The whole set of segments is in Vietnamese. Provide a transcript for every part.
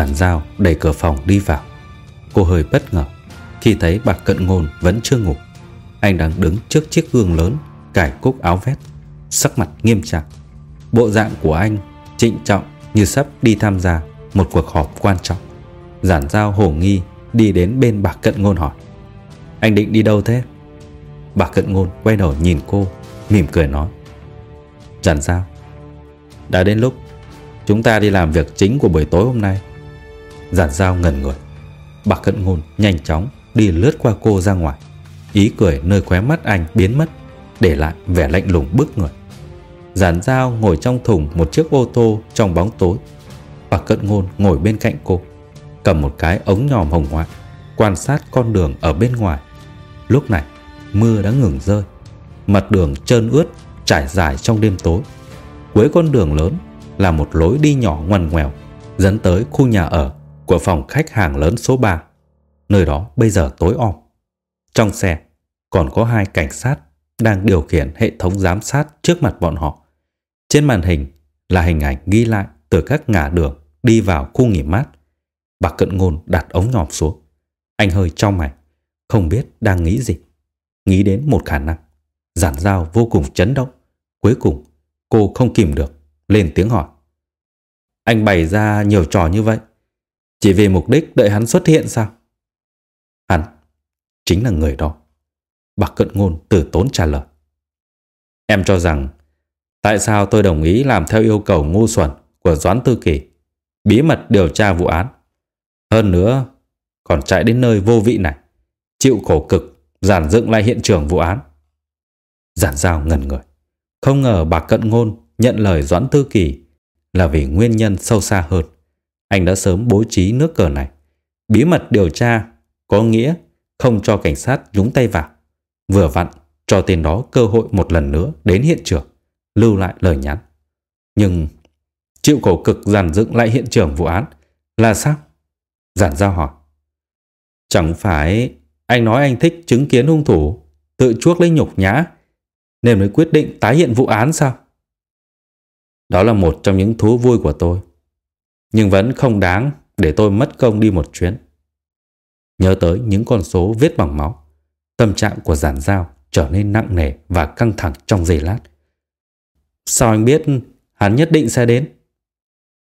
Giản dao đẩy cửa phòng đi vào. Cô hơi bất ngờ Khi thấy bà cận ngôn vẫn chưa ngủ. Anh đang đứng trước chiếc gương lớn Cải cúc áo vét, Sắc mặt nghiêm trọng. Bộ dạng của anh trịnh trọng Như sắp đi tham gia một cuộc họp quan trọng. Giản dao hổ nghi Đi đến bên bà cận ngôn hỏi, Anh định đi đâu thế? Bà cận ngôn quay đầu nhìn cô, Mỉm cười nói, Giản dao Đã đến lúc Chúng ta đi làm việc chính của buổi tối hôm nay. Giản dao ngần người Bạc cận ngôn nhanh chóng đi lướt qua cô ra ngoài. Ý cười nơi khóe mắt anh biến mất, Để lại vẻ lạnh lùng bức người Giản dao ngồi trong thùng một chiếc ô tô trong bóng tối. Bạc cận ngôn ngồi bên cạnh cô, Cầm một cái ống nhòm hồng ngoại Quan sát con đường ở bên ngoài. Lúc này, mưa đã ngừng rơi, Mặt đường trơn ướt, trải dài trong đêm tối. Cuối con đường lớn là một lối đi nhỏ ngoằn ngoèo, dẫn tới khu nhà ở của phòng khách hàng lớn số 3. Nơi đó bây giờ tối om. Trong xe còn có hai cảnh sát đang điều khiển hệ thống giám sát trước mặt bọn họ. Trên màn hình là hình ảnh ghi lại từ các ngã đường đi vào khu nghỉ mát. Bà cận ngôn đặt ống nhòm xuống. Anh hơi trong mày, không biết đang nghĩ gì. Nghĩ đến một khả năng. Giản dao vô cùng chấn động. Cuối cùng, cô không kìm được, lên tiếng hỏi. Anh bày ra nhiều trò như vậy chỉ vì mục đích đợi hắn xuất hiện sao? Hắn chính là người đó. Bạc cận ngôn từ tốn trả lời. Em cho rằng tại sao tôi đồng ý làm theo yêu cầu ngu xuẩn của Doãn Tư Kỳ, bí mật điều tra vụ án. Hơn nữa, còn chạy đến nơi vô vị này, chịu khổ cực giản dựng lại hiện trường vụ án. Giản giao ngần người. Không ngờ bà Cận Ngôn nhận lời Doãn Tư Kỳ là vì nguyên nhân sâu xa hơn. Anh đã sớm bố trí nước cờ này. Bí mật điều tra có nghĩa không cho cảnh sát nhúng tay vào. Vừa vặn cho tên đó cơ hội một lần nữa đến hiện trường, lưu lại lời nhắn. Nhưng chịu khổ cực giàn dựng lại hiện trường vụ án là sao? Giản giao hỏi. Chẳng phải anh nói anh thích chứng kiến hung thủ tự chuốc lấy nhục nhã nên mới quyết định tái hiện vụ án sao? Đó là một trong những thú vui của tôi. Nhưng vẫn không đáng để tôi mất công đi một chuyến. Nhớ tới những con số viết bằng máu, tâm trạng của giản giao trở nên nặng nề và căng thẳng trong giây lát. Sao anh biết hắn nhất định sẽ đến?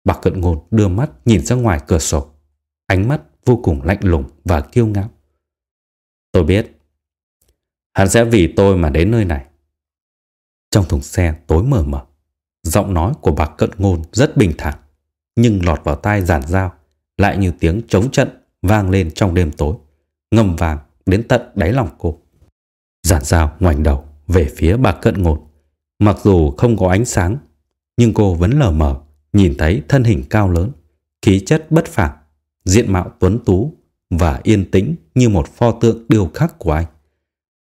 Bạc cận ngôn đưa mắt nhìn ra ngoài cửa sổ, ánh mắt vô cùng lạnh lùng và kiêu ngạo. Tôi biết, hắn sẽ vì tôi mà đến nơi này. Trong thùng xe tối mờ mờ, giọng nói của bạc cận ngôn rất bình thản nhưng lọt vào tai giản dao lại như tiếng chống trận vang lên trong đêm tối, ngầm vàng đến tận đáy lòng cô. Giản dao ngoảnh đầu về phía bà cận ngột. Mặc dù không có ánh sáng, nhưng cô vẫn lờ mờ nhìn thấy thân hình cao lớn, khí chất bất phàm, diện mạo tuấn tú và yên tĩnh như một pho tượng điêu khắc của anh.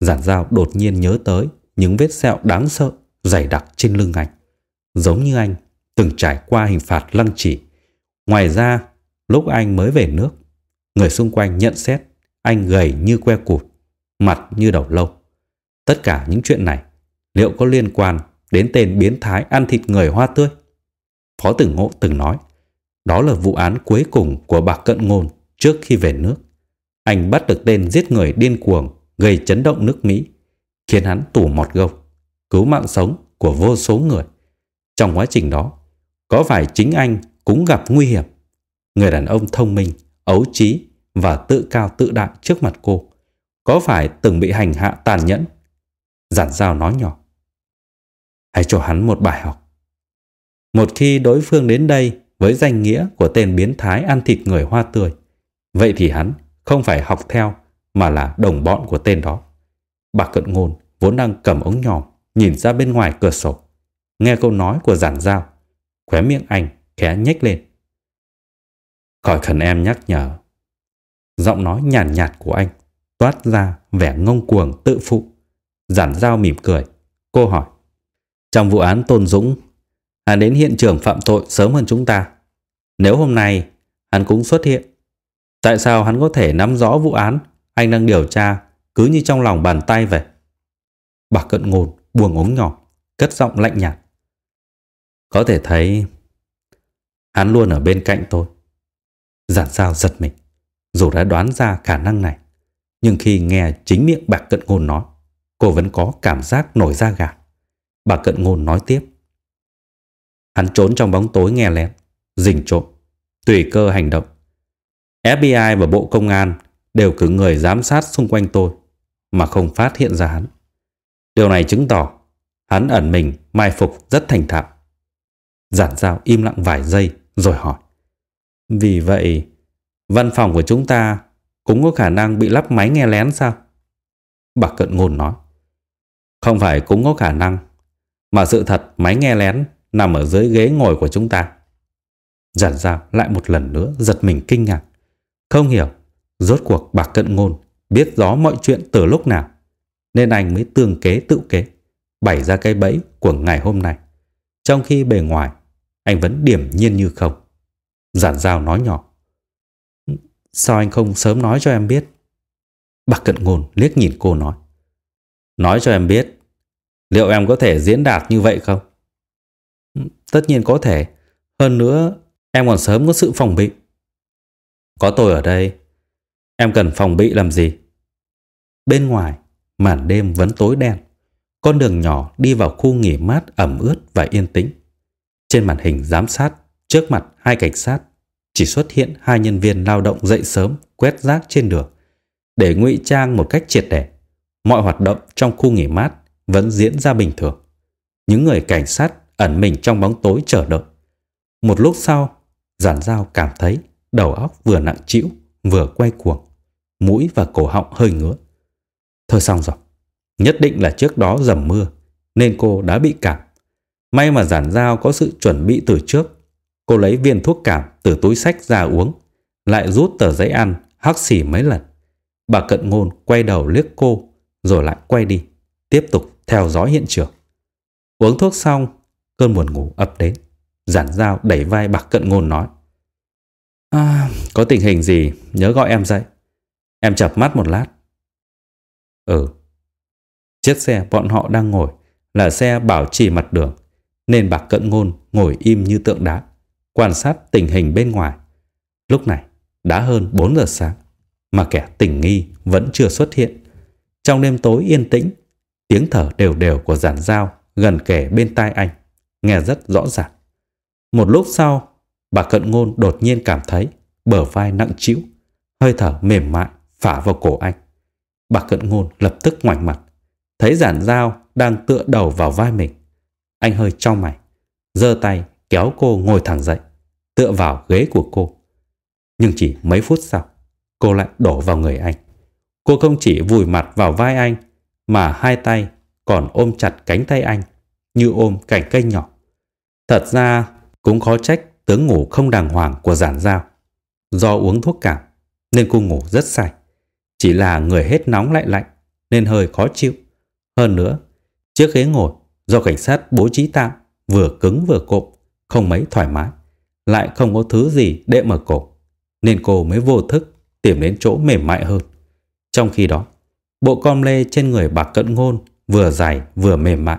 Giản dao đột nhiên nhớ tới những vết sẹo đáng sợ dày đặc trên lưng anh. Giống như anh từng trải qua hình phạt lăng trì Ngoài ra, lúc anh mới về nước, người xung quanh nhận xét anh gầy như que cụt, mặt như đầu lâu. Tất cả những chuyện này liệu có liên quan đến tên biến thái ăn thịt người hoa tươi? Phó tử ngộ từng nói, đó là vụ án cuối cùng của bà cận ngôn trước khi về nước. Anh bắt được tên giết người điên cuồng gây chấn động nước Mỹ, khiến hắn tủ mọt gâu, cứu mạng sống của vô số người. Trong quá trình đó, có phải chính anh cũng gặp nguy hiểm? Người đàn ông thông minh, ấu trí và tự cao tự đại trước mặt cô. Có phải từng bị hành hạ tàn nhẫn? Giản giao nói nhỏ. Hãy cho hắn một bài học. Một khi đối phương đến đây với danh nghĩa của tên biến thái ăn thịt người hoa tươi, vậy thì hắn không phải học theo mà là đồng bọn của tên đó. Bà cận ngôn vốn đang cầm ống nhòm nhìn ra bên ngoài cửa sổ. Nghe câu nói của giản giao, khóe miệng anh khẽ nhếch lên. Khỏi cần em nhắc nhở. Giọng nói nhàn nhạt, nhạt của anh toát ra vẻ ngông cuồng tự phụ. Giản dao mỉm cười. Cô hỏi. Trong vụ án Tôn Dũng, hắn đến hiện trường phạm tội sớm hơn chúng ta. Nếu hôm nay hắn cũng xuất hiện, tại sao hắn có thể nắm rõ vụ án anh đang điều tra cứ như trong lòng bàn tay vậy? Bà cận ngôn buông ống nhỏ, cất giọng lạnh nhạt. Có thể thấy hắn luôn ở bên cạnh tôi. Giản sao giật mình, dù đã đoán ra khả năng này. Nhưng khi nghe chính miệng bạc cận ngôn nói, cô vẫn có cảm giác nổi da gà. Bà cận ngôn nói tiếp. Hắn trốn trong bóng tối nghe lén, rình trộm, tùy cơ hành động. FBI và Bộ Công an đều cử người giám sát xung quanh tôi mà không phát hiện ra hắn. Điều này chứng tỏ hắn ẩn mình mai phục rất thành thạo. Giản giao im lặng vài giây rồi hỏi. Vì vậy, văn phòng của chúng ta cũng có khả năng bị lắp máy nghe lén sao? Bà Cận Ngôn nói. Không phải cũng có khả năng, mà sự thật máy nghe lén nằm ở dưới ghế ngồi của chúng ta. Giản giao lại một lần nữa giật mình kinh ngạc. Không hiểu, rốt cuộc bà Cận Ngôn biết rõ mọi chuyện từ lúc nào, nên anh mới tương kế tự kế, bày ra cái bẫy của ngày hôm nay. Trong khi bề ngoài, anh vẫn điểm nhiên như không. Giản giao nói nhỏ. Sao anh không sớm nói cho em biết? Bạc cận ngôn liếc nhìn cô nói. Nói cho em biết, liệu em có thể diễn đạt như vậy không? Tất nhiên có thể. Hơn nữa, em còn sớm có sự phòng bị. Có tôi ở đây, em cần phòng bị làm gì? Bên ngoài, màn đêm vẫn tối đen. Con đường nhỏ đi vào khu nghỉ mát ẩm ướt và yên tĩnh. Trên màn hình giám sát, trước mặt hai cảnh sát, chỉ xuất hiện hai nhân viên lao động dậy sớm quét rác trên đường để ngụy trang một cách triệt để. Mọi hoạt động trong khu nghỉ mát vẫn diễn ra bình thường. Những người cảnh sát ẩn mình trong bóng tối chờ đợi. Một lúc sau, giản giao cảm thấy đầu óc vừa nặng trĩu vừa quay cuồng, mũi và cổ họng hơi ngứa. Thôi xong rồi, nhất định là trước đó dầm mưa nên cô đã bị cảm. May mà giản giao có sự chuẩn bị từ trước. Cô lấy viên thuốc cảm từ túi sách ra uống, lại rút tờ giấy ăn, hắc xỉ mấy lần. Bà cận ngôn quay đầu liếc cô, rồi lại quay đi, tiếp tục theo dõi hiện trường. Uống thuốc xong, cơn buồn ngủ ập đến. Giản dao đẩy vai bà cận ngôn nói. À, có tình hình gì, nhớ gọi em dậy. Em chập mắt một lát. Ừ. Chiếc xe bọn họ đang ngồi là xe bảo trì mặt đường, nên bạc cận ngôn ngồi im như tượng đá, quan sát tình hình bên ngoài. Lúc này, đã hơn 4 giờ sáng, mà kẻ tình nghi vẫn chưa xuất hiện. Trong đêm tối yên tĩnh, tiếng thở đều đều của giản dao gần kề bên tai anh, nghe rất rõ ràng. Một lúc sau, bà cận ngôn đột nhiên cảm thấy bờ vai nặng trĩu, hơi thở mềm mại phả vào cổ anh. Bà cận ngôn lập tức ngoảnh mặt, thấy giản dao đang tựa đầu vào vai mình. Anh hơi trong mày, giơ tay kéo cô ngồi thẳng dậy, tựa vào ghế của cô. Nhưng chỉ mấy phút sau, cô lại đổ vào người anh. Cô không chỉ vùi mặt vào vai anh, mà hai tay còn ôm chặt cánh tay anh, như ôm cành cây nhỏ. Thật ra, cũng khó trách tướng ngủ không đàng hoàng của giản giao. Do uống thuốc cảm, nên cô ngủ rất say. Chỉ là người hết nóng lại lạnh, nên hơi khó chịu. Hơn nữa, chiếc ghế ngồi do cảnh sát bố trí tạm vừa cứng vừa cộm, không mấy thoải mái, lại không có thứ gì để mở cổ, nên cô mới vô thức tìm đến chỗ mềm mại hơn. Trong khi đó, bộ com lê trên người bạc cận ngôn vừa dài vừa mềm mại.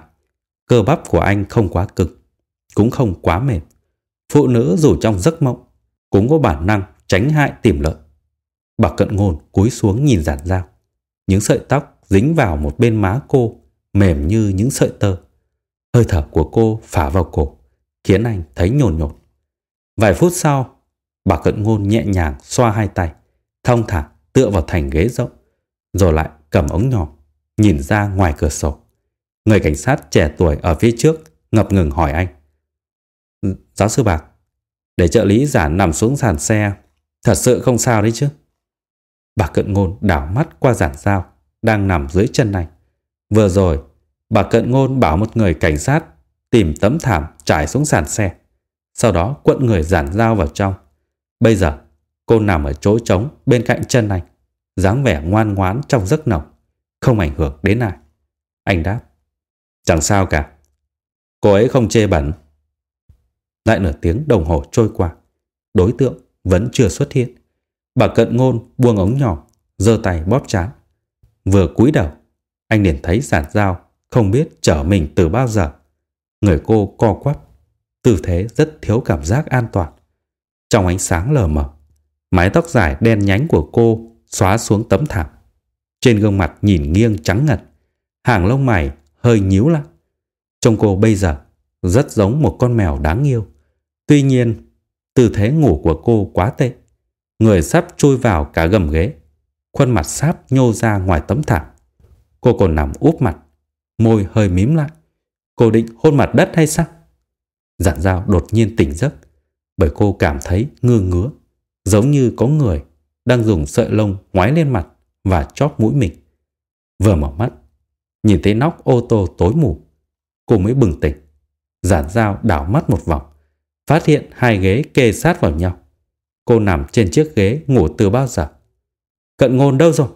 Cơ bắp của anh không quá cực, cũng không quá mềm. Phụ nữ dù trong giấc mộng, cũng có bản năng tránh hại tìm lợi. Bạc cận ngôn cúi xuống nhìn giản dao. Những sợi tóc dính vào một bên má cô, mềm như những sợi tơ. Hơi thở của cô phả vào cổ, khiến anh thấy nhồn nhột. Vài phút sau, bà cận ngôn nhẹ nhàng xoa hai tay, thông thả tựa vào thành ghế rộng, rồi lại cầm ống nhỏ nhìn ra ngoài cửa sổ. Người cảnh sát trẻ tuổi ở phía trước ngập ngừng hỏi anh. Giáo sư Bạc, để trợ lý giả nằm xuống sàn xe, thật sự không sao đấy chứ? Bà cận ngôn đảo mắt qua giản dao, đang nằm dưới chân anh. Vừa rồi, bà cận ngôn bảo một người cảnh sát tìm tấm thảm trải xuống sàn xe. Sau đó quận người giản dao vào trong. Bây giờ, cô nằm ở chỗ trống bên cạnh chân anh, dáng vẻ ngoan ngoán trong giấc nồng, không ảnh hưởng đến ai. Anh đáp, chẳng sao cả. Cô ấy không chê bẩn. Lại nửa tiếng đồng hồ trôi qua, đối tượng vẫn chưa xuất hiện. Bà cận ngôn buông ống nhỏ, giơ tay bóp chán. Vừa cúi đầu, anh liền thấy giản dao không biết chở mình từ bao giờ. Người cô co quắp, tư thế rất thiếu cảm giác an toàn. Trong ánh sáng lờ mờ, mái tóc dài đen nhánh của cô xóa xuống tấm thảm. Trên gương mặt nhìn nghiêng trắng ngật, hàng lông mày hơi nhíu lại. Trông cô bây giờ rất giống một con mèo đáng yêu. Tuy nhiên, tư thế ngủ của cô quá tệ. Người sắp chui vào cả gầm ghế. Khuôn mặt sáp nhô ra ngoài tấm thảm. Cô còn nằm úp mặt, môi hơi mím lại. Cô định hôn mặt đất hay sao? Giản dao đột nhiên tỉnh giấc bởi cô cảm thấy ngơ ngứa giống như có người đang dùng sợi lông ngoái lên mặt và chóp mũi mình. Vừa mở mắt, nhìn thấy nóc ô tô tối mù, cô mới bừng tỉnh. Giản dao đảo mắt một vòng, phát hiện hai ghế kê sát vào nhau. Cô nằm trên chiếc ghế ngủ từ bao giờ? Cận ngôn đâu rồi?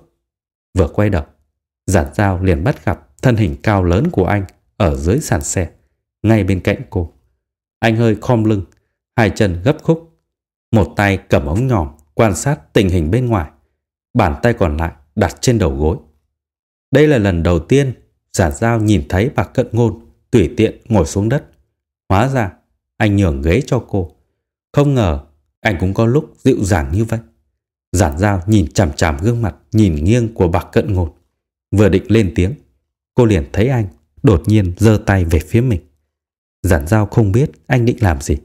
Vừa quay đầu, giản dao liền bắt gặp thân hình cao lớn của anh ở dưới sàn xe, ngay bên cạnh cô. Anh hơi khom lưng, hai chân gấp khúc, một tay cầm ống nhòm quan sát tình hình bên ngoài, bàn tay còn lại đặt trên đầu gối. Đây là lần đầu tiên Giản Giao nhìn thấy bà Cận Ngôn tùy tiện ngồi xuống đất. Hóa ra anh nhường ghế cho cô. Không ngờ anh cũng có lúc dịu dàng như vậy. Giản Giao nhìn chằm chằm gương mặt nhìn nghiêng của bà Cận Ngôn. Vừa định lên tiếng, cô liền thấy anh đột nhiên giơ tay về phía mình. Giản dao không biết anh định làm gì,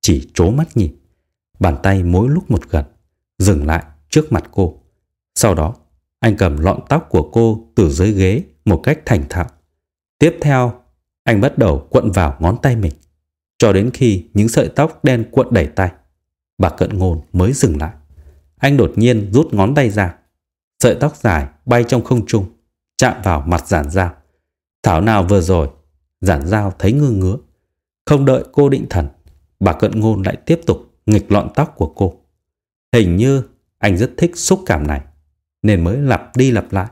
chỉ trố mắt nhìn. Bàn tay mỗi lúc một gần, dừng lại trước mặt cô. Sau đó, anh cầm lọn tóc của cô từ dưới ghế một cách thành thạo. Tiếp theo, anh bắt đầu cuộn vào ngón tay mình, cho đến khi những sợi tóc đen cuộn đẩy tay. Bà cận ngôn mới dừng lại. Anh đột nhiên rút ngón tay ra. Sợi tóc dài bay trong không trung, chạm vào mặt giản dao. Thảo nào vừa rồi, giản dao thấy ngư ngứa. Không đợi cô định thần, bà cận ngôn lại tiếp tục nghịch lọn tóc của cô. Hình như anh rất thích xúc cảm này, nên mới lặp đi lặp lại.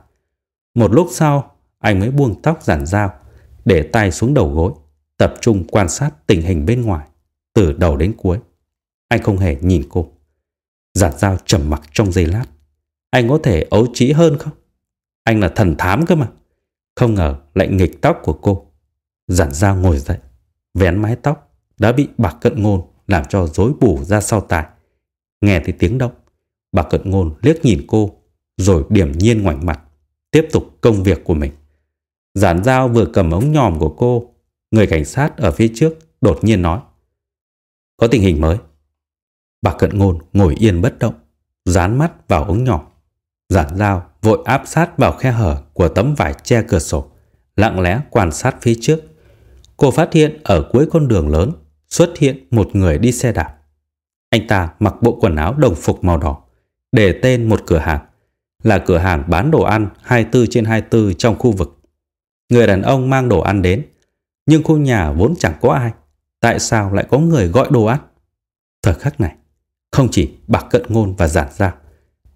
Một lúc sau, anh mới buông tóc giản dao, để tay xuống đầu gối, tập trung quan sát tình hình bên ngoài, từ đầu đến cuối. Anh không hề nhìn cô. Giản dao trầm mặc trong giây lát. Anh có thể ấu trí hơn không? Anh là thần thám cơ mà. Không ngờ lại nghịch tóc của cô. Giản dao ngồi dậy, vén mái tóc, đã bị bà cận ngôn làm cho rối bù ra sau tai. Nghe thấy tiếng động, bà cận ngôn liếc nhìn cô, rồi điểm nhiên ngoảnh mặt, tiếp tục công việc của mình. Giản dao vừa cầm ống nhòm của cô, người cảnh sát ở phía trước đột nhiên nói. Có tình hình mới. Bà cận ngôn ngồi yên bất động, dán mắt vào ống nhòm. Giản dao vội áp sát vào khe hở của tấm vải che cửa sổ, lặng lẽ quan sát phía trước. Cô phát hiện ở cuối con đường lớn xuất hiện một người đi xe đạp. Anh ta mặc bộ quần áo đồng phục màu đỏ, để tên một cửa hàng, là cửa hàng bán đồ ăn 24 trên 24 trong khu vực. Người đàn ông mang đồ ăn đến, nhưng khu nhà vốn chẳng có ai. Tại sao lại có người gọi đồ ăn? Thời khắc này, không chỉ bạc cận ngôn và giản ra,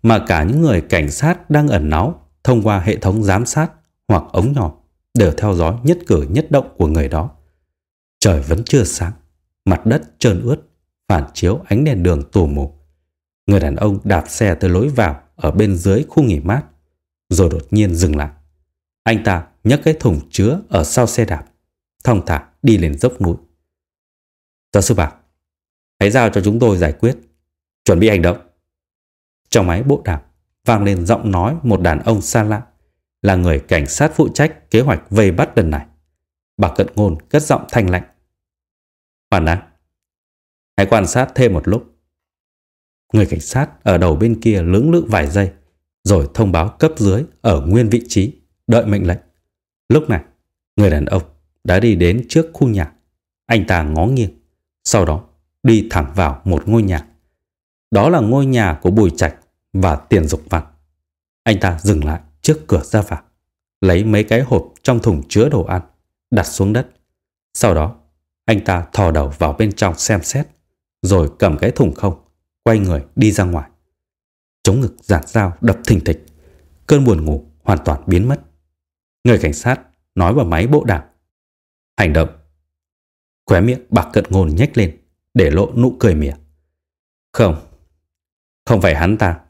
mà cả những người cảnh sát đang ẩn náu thông qua hệ thống giám sát hoặc ống nhỏ đều theo dõi nhất cử nhất động của người đó. Trời vẫn chưa sáng, mặt đất trơn ướt, phản chiếu ánh đèn đường tù mù. Người đàn ông đạp xe tới lối vào ở bên dưới khu nghỉ mát, rồi đột nhiên dừng lại. Anh ta nhấc cái thùng chứa ở sau xe đạp, thong thả đi lên dốc núi. Giáo sư Bạc, hãy giao cho chúng tôi giải quyết, chuẩn bị hành động. Trong máy bộ đàm vang lên giọng nói một đàn ông xa lạ, là người cảnh sát phụ trách kế hoạch vây bắt lần này. Bà Cận Ngôn cất giọng thanh lạnh. Hoàn đã. Hãy quan sát thêm một lúc. Người cảnh sát ở đầu bên kia lưỡng lự vài giây, rồi thông báo cấp dưới ở nguyên vị trí, đợi mệnh lệnh. Lúc này, người đàn ông đã đi đến trước khu nhà. Anh ta ngó nghiêng, sau đó đi thẳng vào một ngôi nhà. Đó là ngôi nhà của Bùi Trạch và Tiền Dục vặt. Anh ta dừng lại trước cửa ra vào, lấy mấy cái hộp trong thùng chứa đồ ăn, đặt xuống đất. Sau đó, anh ta thò đầu vào bên trong xem xét, rồi cầm cái thùng không, quay người đi ra ngoài. Chống ngực giạt dao đập thình thịch, cơn buồn ngủ hoàn toàn biến mất. Người cảnh sát nói vào máy bộ đàm. Hành động. Khóe miệng bạc cận ngôn nhếch lên, để lộ nụ cười mỉa. Không, không phải hắn ta.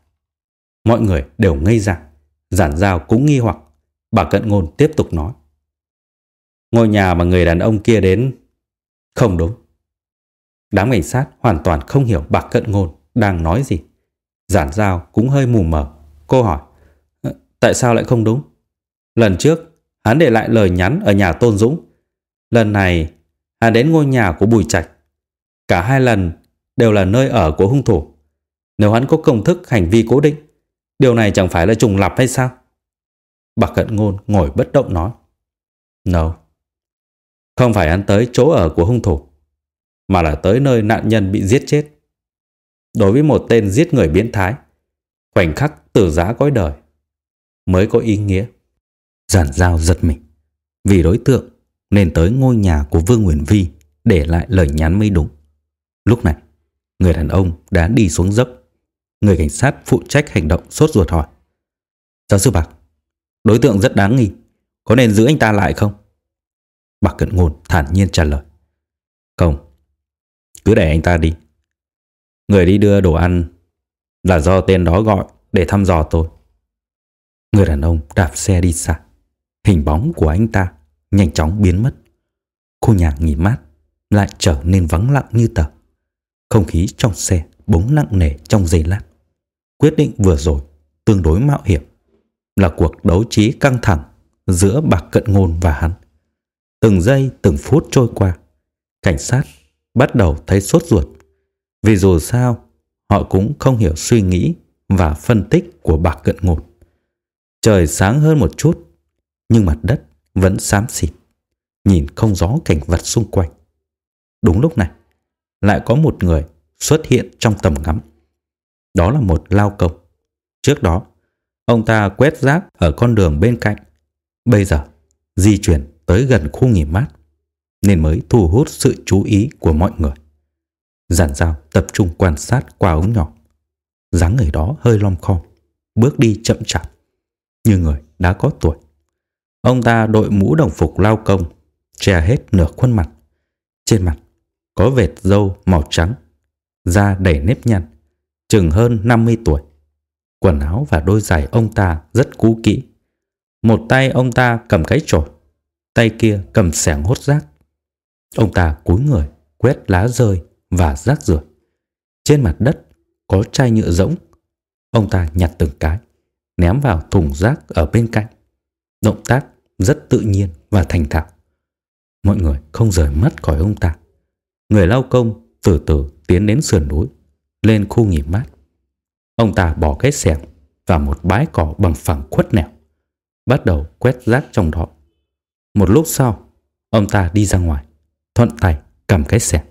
Mọi người đều ngây ra, giản giao cũng nghi hoặc. Bà cận ngôn tiếp tục nói. Ngôi nhà mà người đàn ông kia đến không đúng. Đám cảnh sát hoàn toàn không hiểu bà cận ngôn đang nói gì. Giản giao cũng hơi mù mờ. Cô hỏi, ờ, tại sao lại không đúng? Lần trước, hắn để lại lời nhắn ở nhà Tôn Dũng. Lần này, hắn đến ngôi nhà của Bùi Trạch. Cả hai lần đều là nơi ở của hung thủ. Nếu hắn có công thức hành vi cố định, điều này chẳng phải là trùng lặp hay sao? Bà cận ngôn ngồi bất động nói. No. Không phải hắn tới chỗ ở của hung thủ, mà là tới nơi nạn nhân bị giết chết. Đối với một tên giết người biến thái, khoảnh khắc tử giá cõi đời mới có ý nghĩa. Giản giao giật mình, vì đối tượng nên tới ngôi nhà của Vương Nguyễn Vi để lại lời nhắn mới đúng. Lúc này, người đàn ông đã đi xuống dốc. Người cảnh sát phụ trách hành động sốt ruột hỏi. Giáo sư Bạc, đối tượng rất đáng nghi. Có nên giữ anh ta lại không? Bạc Cận Ngôn thản nhiên trả lời. Không, cứ để anh ta đi. Người đi đưa đồ ăn là do tên đó gọi để thăm dò tôi. Người đàn ông đạp xe đi xa. Hình bóng của anh ta nhanh chóng biến mất. Khu nhà nghỉ mát lại trở nên vắng lặng như tờ. Không khí trong xe bỗng nặng nề trong giây lát. Quyết định vừa rồi tương đối mạo hiểm là cuộc đấu trí căng thẳng giữa bạc cận ngôn và hắn. Từng giây từng phút trôi qua, cảnh sát bắt đầu thấy sốt ruột. Vì dù sao, họ cũng không hiểu suy nghĩ và phân tích của bạc cận ngôn. Trời sáng hơn một chút, nhưng mặt đất vẫn xám xịt, nhìn không rõ cảnh vật xung quanh. Đúng lúc này, lại có một người xuất hiện trong tầm ngắm. Đó là một lao công. Trước đó, ông ta quét rác ở con đường bên cạnh. Bây giờ, di chuyển tới gần khu nghỉ mát, nên mới thu hút sự chú ý của mọi người. Giản dao tập trung quan sát qua ống nhỏ. dáng người đó hơi lom khom, bước đi chậm chạp, như người đã có tuổi. Ông ta đội mũ đồng phục lao công, che hết nửa khuôn mặt. Trên mặt có vệt râu màu trắng, da đầy nếp nhăn, chừng hơn 50 tuổi. Quần áo và đôi giày ông ta rất cũ kỹ. Một tay ông ta cầm cái chổi, tay kia cầm xẻng hốt rác. Ông ta cúi người quét lá rơi và rác rưởi. Trên mặt đất có chai nhựa rỗng. Ông ta nhặt từng cái, ném vào thùng rác ở bên cạnh. Động tác rất tự nhiên và thành thạo. Mọi người không rời mắt khỏi ông ta. Người lao công từ từ tiến đến sườn núi, lên khu nghỉ mát. Ông ta bỏ cái xẻng và một bãi cỏ bằng phẳng khuất nẻo, bắt đầu quét rác trong đó. Một lúc sau, ông ta đi ra ngoài, thuận tay cầm cái xẻng.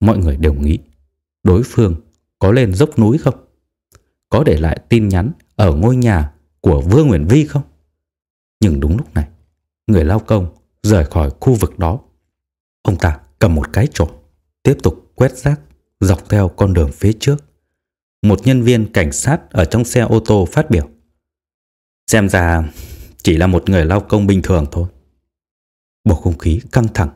Mọi người đều nghĩ đối phương có lên dốc núi không? Có để lại tin nhắn ở ngôi nhà của Vương Nguyễn Vi không? Nhưng đúng lúc này, người lao công rời khỏi khu vực đó. Ông ta cầm một cái chổi, tiếp tục quét rác dọc theo con đường phía trước. Một nhân viên cảnh sát ở trong xe ô tô phát biểu. Xem ra chỉ là một người lao công bình thường thôi. Bầu không khí căng thẳng,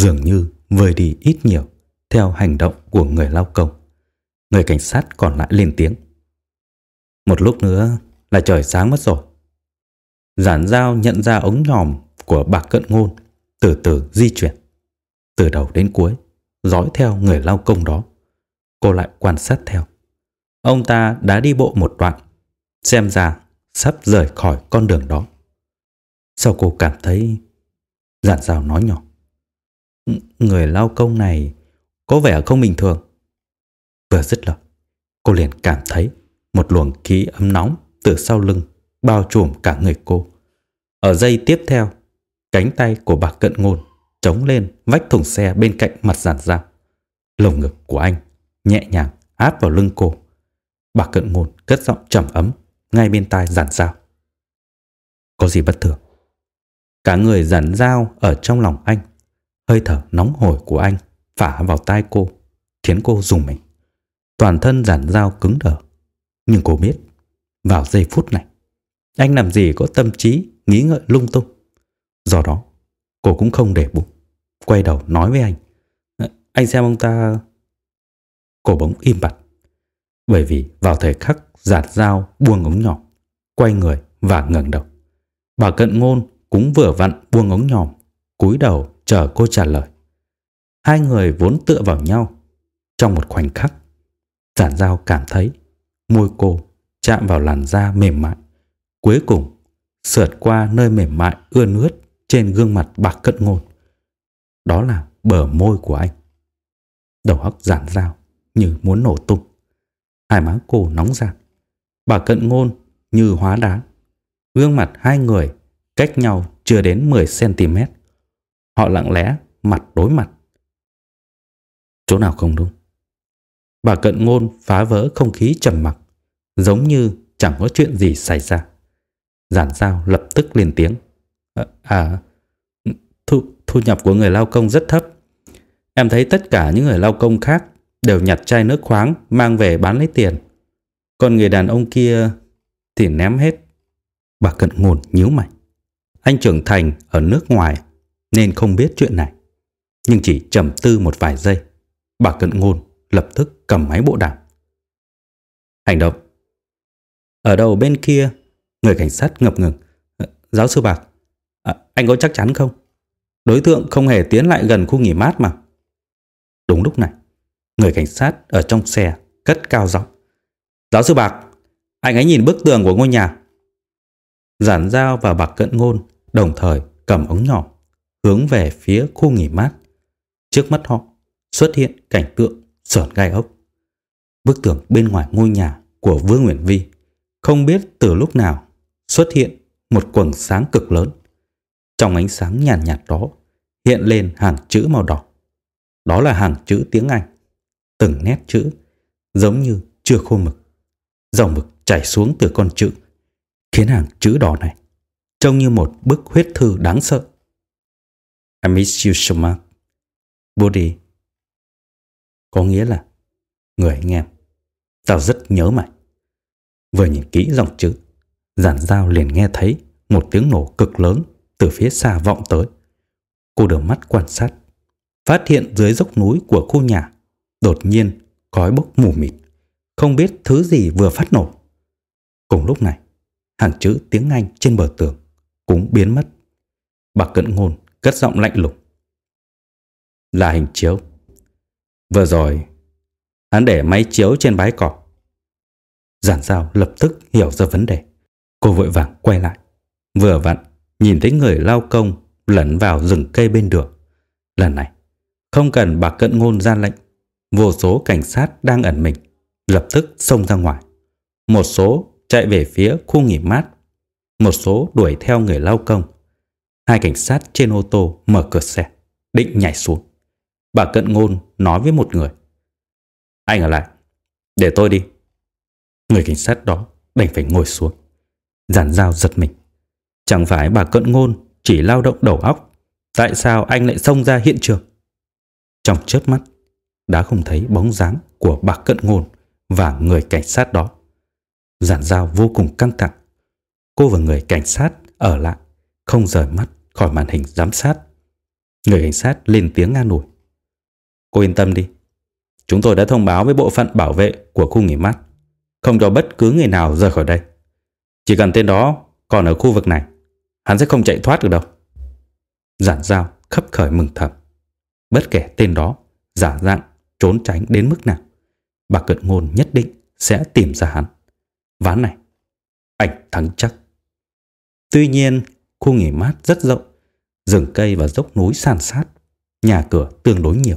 dường như vơi đi ít nhiều theo hành động của người lao công. Người cảnh sát còn lại lên tiếng. Một lúc nữa là trời sáng mất rồi. Giản dao nhận ra ống nhòm của bạc cận ngôn từ từ di chuyển. Từ đầu đến cuối, dõi theo người lao công đó. Cô lại quan sát theo. Ông ta đã đi bộ một đoạn, xem ra sắp rời khỏi con đường đó. Sau cô cảm thấy giản rào nói nhỏ. Người lao công này có vẻ không bình thường. Vừa dứt lời, cô liền cảm thấy một luồng khí ấm nóng từ sau lưng bao trùm cả người cô. Ở giây tiếp theo, cánh tay của bà cận ngôn chống lên vách thùng xe bên cạnh mặt giản dao. Lồng ngực của anh nhẹ nhàng áp vào lưng cô. Bà cận ngôn cất giọng trầm ấm ngay bên tai giản dao. Có gì bất thường? Cả người giản dao ở trong lòng anh. Hơi thở nóng hổi của anh phả vào tai cô, khiến cô dùng mình. Toàn thân giản dao cứng đờ. Nhưng cô biết, vào giây phút này, anh làm gì có tâm trí nghĩ ngợi lung tung. Do đó, cô cũng không để bụng. Quay đầu nói với anh. Ờ, anh xem ông ta... Cô bỗng im bặt. Bởi vì vào thời khắc giạt dao buông ống nhỏm, quay người và ngẩng đầu. Bà cận ngôn cũng vừa vặn buông ống nhòm, cúi đầu chờ cô trả lời. Hai người vốn tựa vào nhau. Trong một khoảnh khắc, giản dao cảm thấy môi cô chạm vào làn da mềm mại. Cuối cùng, sượt qua nơi mềm mại ươn ướt trên gương mặt bạc cận ngôn. Đó là bờ môi của anh. Đầu óc giản dao như muốn nổ tung. Hai má cô nóng rạt. Bà cận ngôn như hóa đá. Gương mặt hai người cách nhau chưa đến 10cm. Họ lặng lẽ mặt đối mặt. Chỗ nào không đúng? Bà cận ngôn phá vỡ không khí trầm mặc, giống như chẳng có chuyện gì xảy ra. Giản giao lập tức lên tiếng. À, à thu, thu nhập của người lao công rất thấp. Em thấy tất cả những người lao công khác đều nhặt chai nước khoáng mang về bán lấy tiền. Còn người đàn ông kia thì ném hết. Bà cận ngôn nhíu mày. Anh trưởng thành ở nước ngoài nên không biết chuyện này. Nhưng chỉ trầm tư một vài giây, bà cận ngôn lập tức cầm máy bộ đàm. Hành động. Ở đầu bên kia, người cảnh sát ngập ngừng. Ờ, giáo sư Bạc, à, anh có chắc chắn không? Đối tượng không hề tiến lại gần khu nghỉ mát mà. Đúng lúc này, người cảnh sát ở trong xe cất cao giọng. Giáo sư Bạc, anh ấy nhìn bức tường của ngôi nhà. Giản Giao và Bạc Cận Ngôn đồng thời cầm ống nhỏ hướng về phía khu nghỉ mát. Trước mắt họ xuất hiện cảnh tượng sởn gai ốc. Bức tường bên ngoài ngôi nhà của Vương Nguyễn Vi không biết từ lúc nào xuất hiện một quầng sáng cực lớn. Trong ánh sáng nhàn nhạt, nhạt đó hiện lên hàng chữ màu đỏ. Đó là hàng chữ tiếng Anh. Từng nét chữ giống như chưa khô mực. Dòng mực chảy xuống từ con chữ khiến hàng chữ đỏ này trông như một bức huyết thư đáng sợ. I miss you so much. Body. Có nghĩa là người anh em. Tao rất nhớ mày. Vừa nhìn kỹ dòng chữ, giản dao liền nghe thấy một tiếng nổ cực lớn từ phía xa vọng tới. Cô đưa mắt quan sát, phát hiện dưới dốc núi của khu nhà, đột nhiên khói bốc mù mịt, không biết thứ gì vừa phát nổ. Cùng lúc này, hàng chữ tiếng Anh trên bờ tường cũng biến mất. Bà cận ngôn cất giọng lạnh lùng. Là hình chiếu. Vừa rồi, hắn để máy chiếu trên bãi cỏ. Giản giao lập tức hiểu ra vấn đề. Cô vội vàng quay lại. Vừa vặn, nhìn thấy người lao công lẫn vào rừng cây bên đường. Lần này, không cần bà cận ngôn ra lệnh. Vô số cảnh sát đang ẩn mình, lập tức xông ra ngoài. Một số chạy về phía khu nghỉ mát một số đuổi theo người lao công. Hai cảnh sát trên ô tô mở cửa xe, định nhảy xuống. Bà cận ngôn nói với một người. Anh ở lại, để tôi đi. Người cảnh sát đó đành phải ngồi xuống. Giản dao giật mình. Chẳng phải bà cận ngôn chỉ lao động đầu óc. Tại sao anh lại xông ra hiện trường? Trong chớp mắt, đã không thấy bóng dáng của bà cận ngôn và người cảnh sát đó. Giản giao vô cùng căng thẳng cô và người cảnh sát ở lại, không rời mắt khỏi màn hình giám sát. Người cảnh sát lên tiếng nga nổi. Cô yên tâm đi. Chúng tôi đã thông báo với bộ phận bảo vệ của khu nghỉ mát, không cho bất cứ người nào rời khỏi đây. Chỉ cần tên đó còn ở khu vực này, hắn sẽ không chạy thoát được đâu. Giản giao khấp khởi mừng thầm. Bất kể tên đó giả dạng trốn tránh đến mức nào, bà cận ngôn nhất định sẽ tìm ra hắn. Ván này, anh thắng chắc. Tuy nhiên, khu nghỉ mát rất rộng, rừng cây và dốc núi san sát, nhà cửa tương đối nhiều.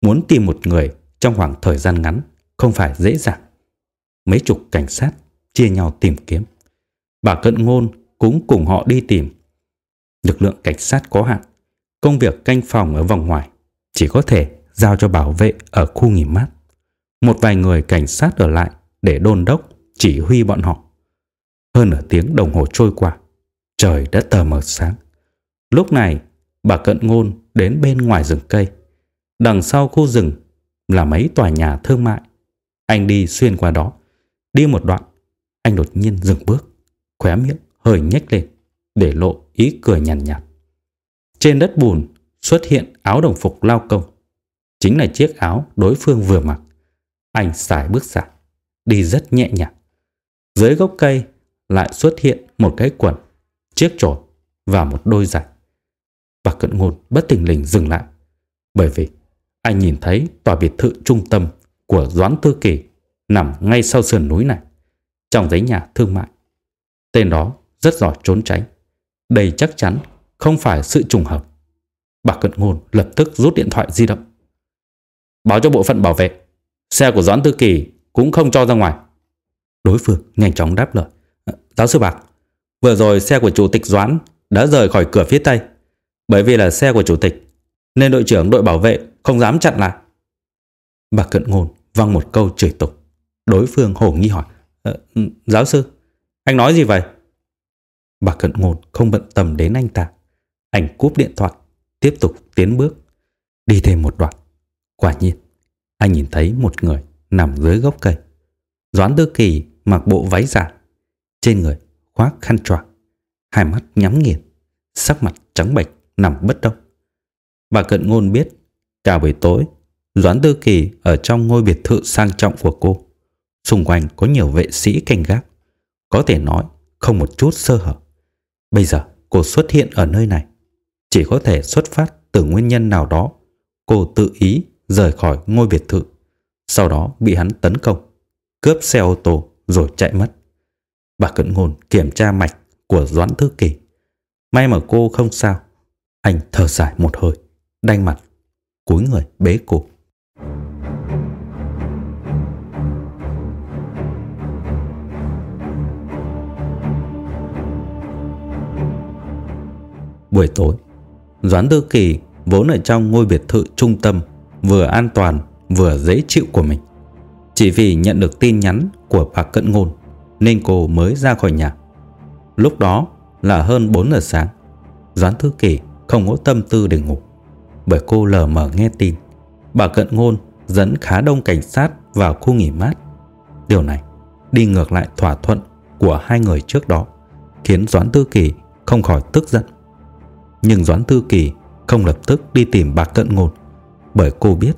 Muốn tìm một người trong khoảng thời gian ngắn không phải dễ dàng. Mấy chục cảnh sát chia nhau tìm kiếm. Bà Cận Ngôn cũng cùng họ đi tìm. Lực lượng cảnh sát có hạn, công việc canh phòng ở vòng ngoài chỉ có thể giao cho bảo vệ ở khu nghỉ mát. Một vài người cảnh sát ở lại để đôn đốc, chỉ huy bọn họ. Hơn nửa tiếng đồng hồ trôi qua, trời đã tờ mờ sáng. Lúc này, bà Cận Ngôn đến bên ngoài rừng cây. Đằng sau khu rừng là mấy tòa nhà thương mại. Anh đi xuyên qua đó. Đi một đoạn, anh đột nhiên dừng bước, khóe miệng hơi nhếch lên để lộ ý cười nhàn nhạt, nhạt. Trên đất bùn xuất hiện áo đồng phục lao công. Chính là chiếc áo đối phương vừa mặc. Anh xài bước ra, đi rất nhẹ nhàng. Dưới gốc cây lại xuất hiện một cái quần, chiếc chổi và một đôi giày. Bà Cận Ngôn bất tình lình dừng lại bởi vì anh nhìn thấy tòa biệt thự trung tâm của Doãn Tư Kỳ nằm ngay sau sườn núi này, trong giấy nhà thương mại. Tên đó rất giỏi trốn tránh. Đây chắc chắn không phải sự trùng hợp. Bà Cận Ngôn lập tức rút điện thoại di động. Báo cho bộ phận bảo vệ, xe của Doãn Tư Kỳ cũng không cho ra ngoài. Đối phương nhanh chóng đáp lời. Ờ, giáo sư Bạc, vừa rồi xe của chủ tịch Doãn đã rời khỏi cửa phía Tây. Bởi vì là xe của chủ tịch, nên đội trưởng đội bảo vệ không dám chặn lại. Bà Cận Ngôn văng một câu chửi tục. Đối phương hổ nghi hỏi. Ờ, ừ, giáo sư, anh nói gì vậy? Bà Cận Ngôn không bận tâm đến anh ta. Anh cúp điện thoại, tiếp tục tiến bước. Đi thêm một đoạn. Quả nhiên, anh nhìn thấy một người nằm dưới gốc cây. Doãn Tư Kỳ mặc bộ váy dài, trên người khoác khăn choàng, hai mắt nhắm nghiền, sắc mặt trắng bệch nằm bất động. Bà Cận Ngôn biết, cả buổi tối, Doãn Tư Kỳ ở trong ngôi biệt thự sang trọng của cô. Xung quanh có nhiều vệ sĩ canh gác, có thể nói không một chút sơ hở. Bây giờ cô xuất hiện ở nơi này, chỉ có thể xuất phát từ nguyên nhân nào đó. Cô tự ý rời khỏi ngôi biệt thự, sau đó bị hắn tấn công, cướp xe ô tô rồi chạy mất. Bà Cận Ngôn kiểm tra mạch của Doãn Thư Kỳ. May mà cô không sao. Anh thở dài một hơi, đanh mặt, cúi người bế cô. Buổi tối, Doãn Thư Kỳ vốn ở trong ngôi biệt thự trung tâm vừa an toàn, vừa dễ chịu của mình. Chỉ vì nhận được tin nhắn của bà Cận Ngôn nên cô mới ra khỏi nhà. Lúc đó là hơn 4 giờ sáng. Doãn Thư Kỳ không có tâm tư để ngủ bởi cô lờ mờ nghe tin, bà Cận Ngôn dẫn khá đông cảnh sát vào khu nghỉ mát. Điều này đi ngược lại thỏa thuận của hai người trước đó, khiến Doãn Tư Kỳ không khỏi tức giận. Nhưng Doãn Tư Kỳ không lập tức đi tìm bà Cận Ngôn bởi cô biết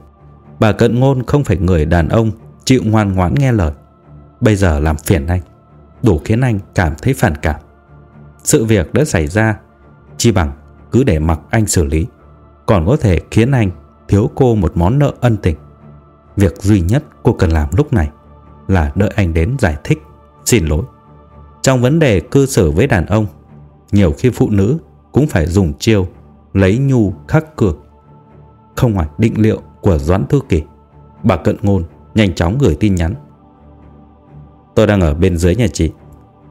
bà Cận Ngôn không phải người đàn ông chịu ngoan ngoãn nghe lời. Bây giờ làm phiền anh đủ khiến anh cảm thấy phản cảm. Sự việc đã xảy ra chi bằng cứ để mặc anh xử lý còn có thể khiến anh thiếu cô một món nợ ân tình. Việc duy nhất cô cần làm lúc này là đợi anh đến giải thích, xin lỗi. Trong vấn đề cư xử với đàn ông, nhiều khi phụ nữ cũng phải dùng chiêu lấy nhu khắc cược. Không ngoài định liệu của Doãn Thư Kỳ, bà Cận Ngôn nhanh chóng gửi tin nhắn. Tôi đang ở bên dưới nhà chị,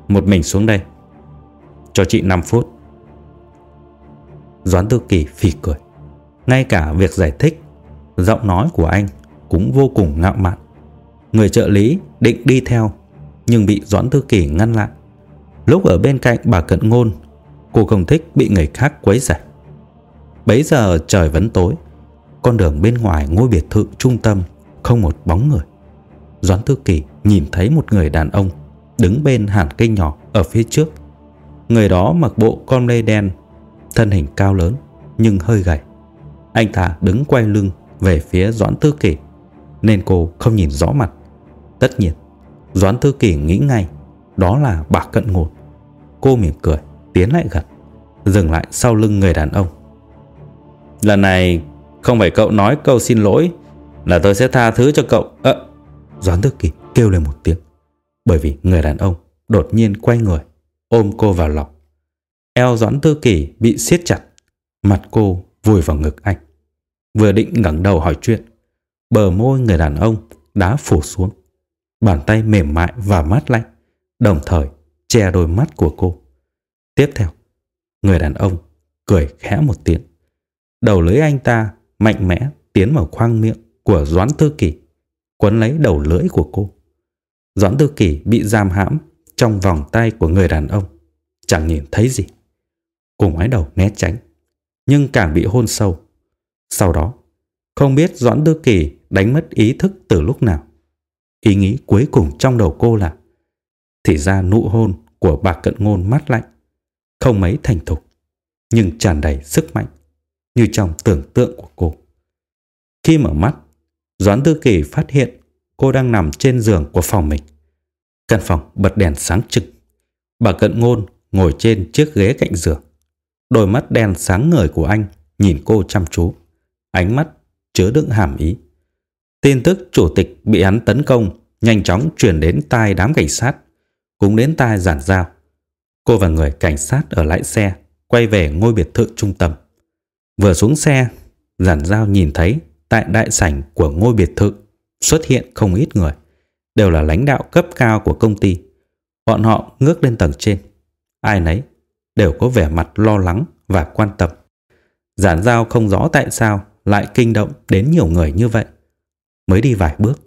một mình xuống đây. Cho chị 5 phút. Doãn Tư Kỳ phì cười. Ngay cả việc giải thích, giọng nói của anh cũng vô cùng ngạo mạn. Người trợ lý định đi theo, nhưng bị Doãn Tư Kỳ ngăn lại. Lúc ở bên cạnh bà Cận Ngôn, cô không thích bị người khác quấy rầy. Bấy giờ trời vẫn tối, con đường bên ngoài ngôi biệt thự trung tâm không một bóng người. Doãn Tư Kỳ nhìn thấy một người đàn ông đứng bên hàn cây nhỏ ở phía trước. Người đó mặc bộ con lê đen, thân hình cao lớn nhưng hơi gầy. Anh ta đứng quay lưng về phía Doãn Tư Kỳ Nên cô không nhìn rõ mặt Tất nhiên Doãn Tư Kỳ nghĩ ngay Đó là bà cận ngột Cô mỉm cười tiến lại gần Dừng lại sau lưng người đàn ông Lần này không phải cậu nói câu xin lỗi Là tôi sẽ tha thứ cho cậu à, Doãn Tư Kỳ kêu lên một tiếng Bởi vì người đàn ông đột nhiên quay người Ôm cô vào lòng Eo Doãn Tư Kỳ bị siết chặt Mặt cô vùi vào ngực anh. Vừa định ngẩng đầu hỏi chuyện, Bờ môi người đàn ông đã phủ xuống. Bàn tay mềm mại và mát lạnh, đồng thời che đôi mắt của cô. Tiếp theo, người đàn ông cười khẽ một tiếng. Đầu lưỡi anh ta mạnh mẽ tiến vào khoang miệng của Doãn Tư Kỳ, quấn lấy đầu lưỡi của cô. Doãn Tư Kỳ bị giam hãm trong vòng tay của người đàn ông, chẳng nhìn thấy gì. Cô ngoái đầu né tránh, nhưng càng bị hôn sâu. Sau đó, không biết Doãn Tư Kỳ đánh mất ý thức từ lúc nào. Ý nghĩ cuối cùng trong đầu cô là thì ra nụ hôn của bà cận ngôn mát lạnh, không mấy thành thục, nhưng tràn đầy sức mạnh, như trong tưởng tượng của cô. Khi mở mắt, Doãn Tư Kỳ phát hiện cô đang nằm trên giường của phòng mình. Căn phòng bật đèn sáng trực. Bà cận ngôn ngồi trên chiếc ghế cạnh giường. Đôi mắt đen sáng ngời của anh nhìn cô chăm chú. Ánh mắt chứa đựng hàm ý. Tin tức chủ tịch bị hắn tấn công nhanh chóng truyền đến tai đám cảnh sát, cũng đến tai giản giao. Cô và người cảnh sát ở lại xe, quay về ngôi biệt thự trung tâm. Vừa xuống xe, giản giao nhìn thấy tại đại sảnh của ngôi biệt thự xuất hiện không ít người, đều là lãnh đạo cấp cao của công ty. Bọn họ ngước lên tầng trên. Ai nấy đều có vẻ mặt lo lắng và quan tâm. Giản giao không rõ tại sao lại kinh động đến nhiều người như vậy. Mới đi vài bước,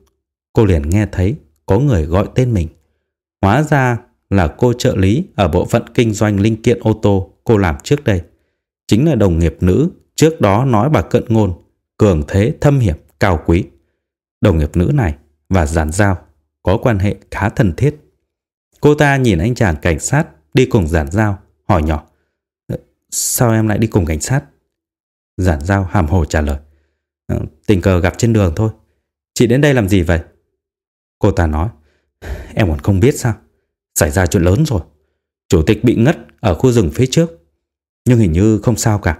cô liền nghe thấy có người gọi tên mình. Hóa ra là cô trợ lý ở bộ phận kinh doanh linh kiện ô tô cô làm trước đây. Chính là đồng nghiệp nữ trước đó nói bà cận ngôn, cường thế thâm hiểm, cao quý. Đồng nghiệp nữ này và giản giao có quan hệ khá thân thiết. Cô ta nhìn anh chàng cảnh sát đi cùng giản giao, hỏi nhỏ. Ờ, sao em lại đi cùng cảnh sát? Giản giao hàm hồ trả lời. Ờ, tình cờ gặp trên đường thôi. Chị đến đây làm gì vậy? Cô ta nói. Em còn không biết sao. Xảy ra chuyện lớn rồi. Chủ tịch bị ngất ở khu rừng phía trước. Nhưng hình như không sao cả.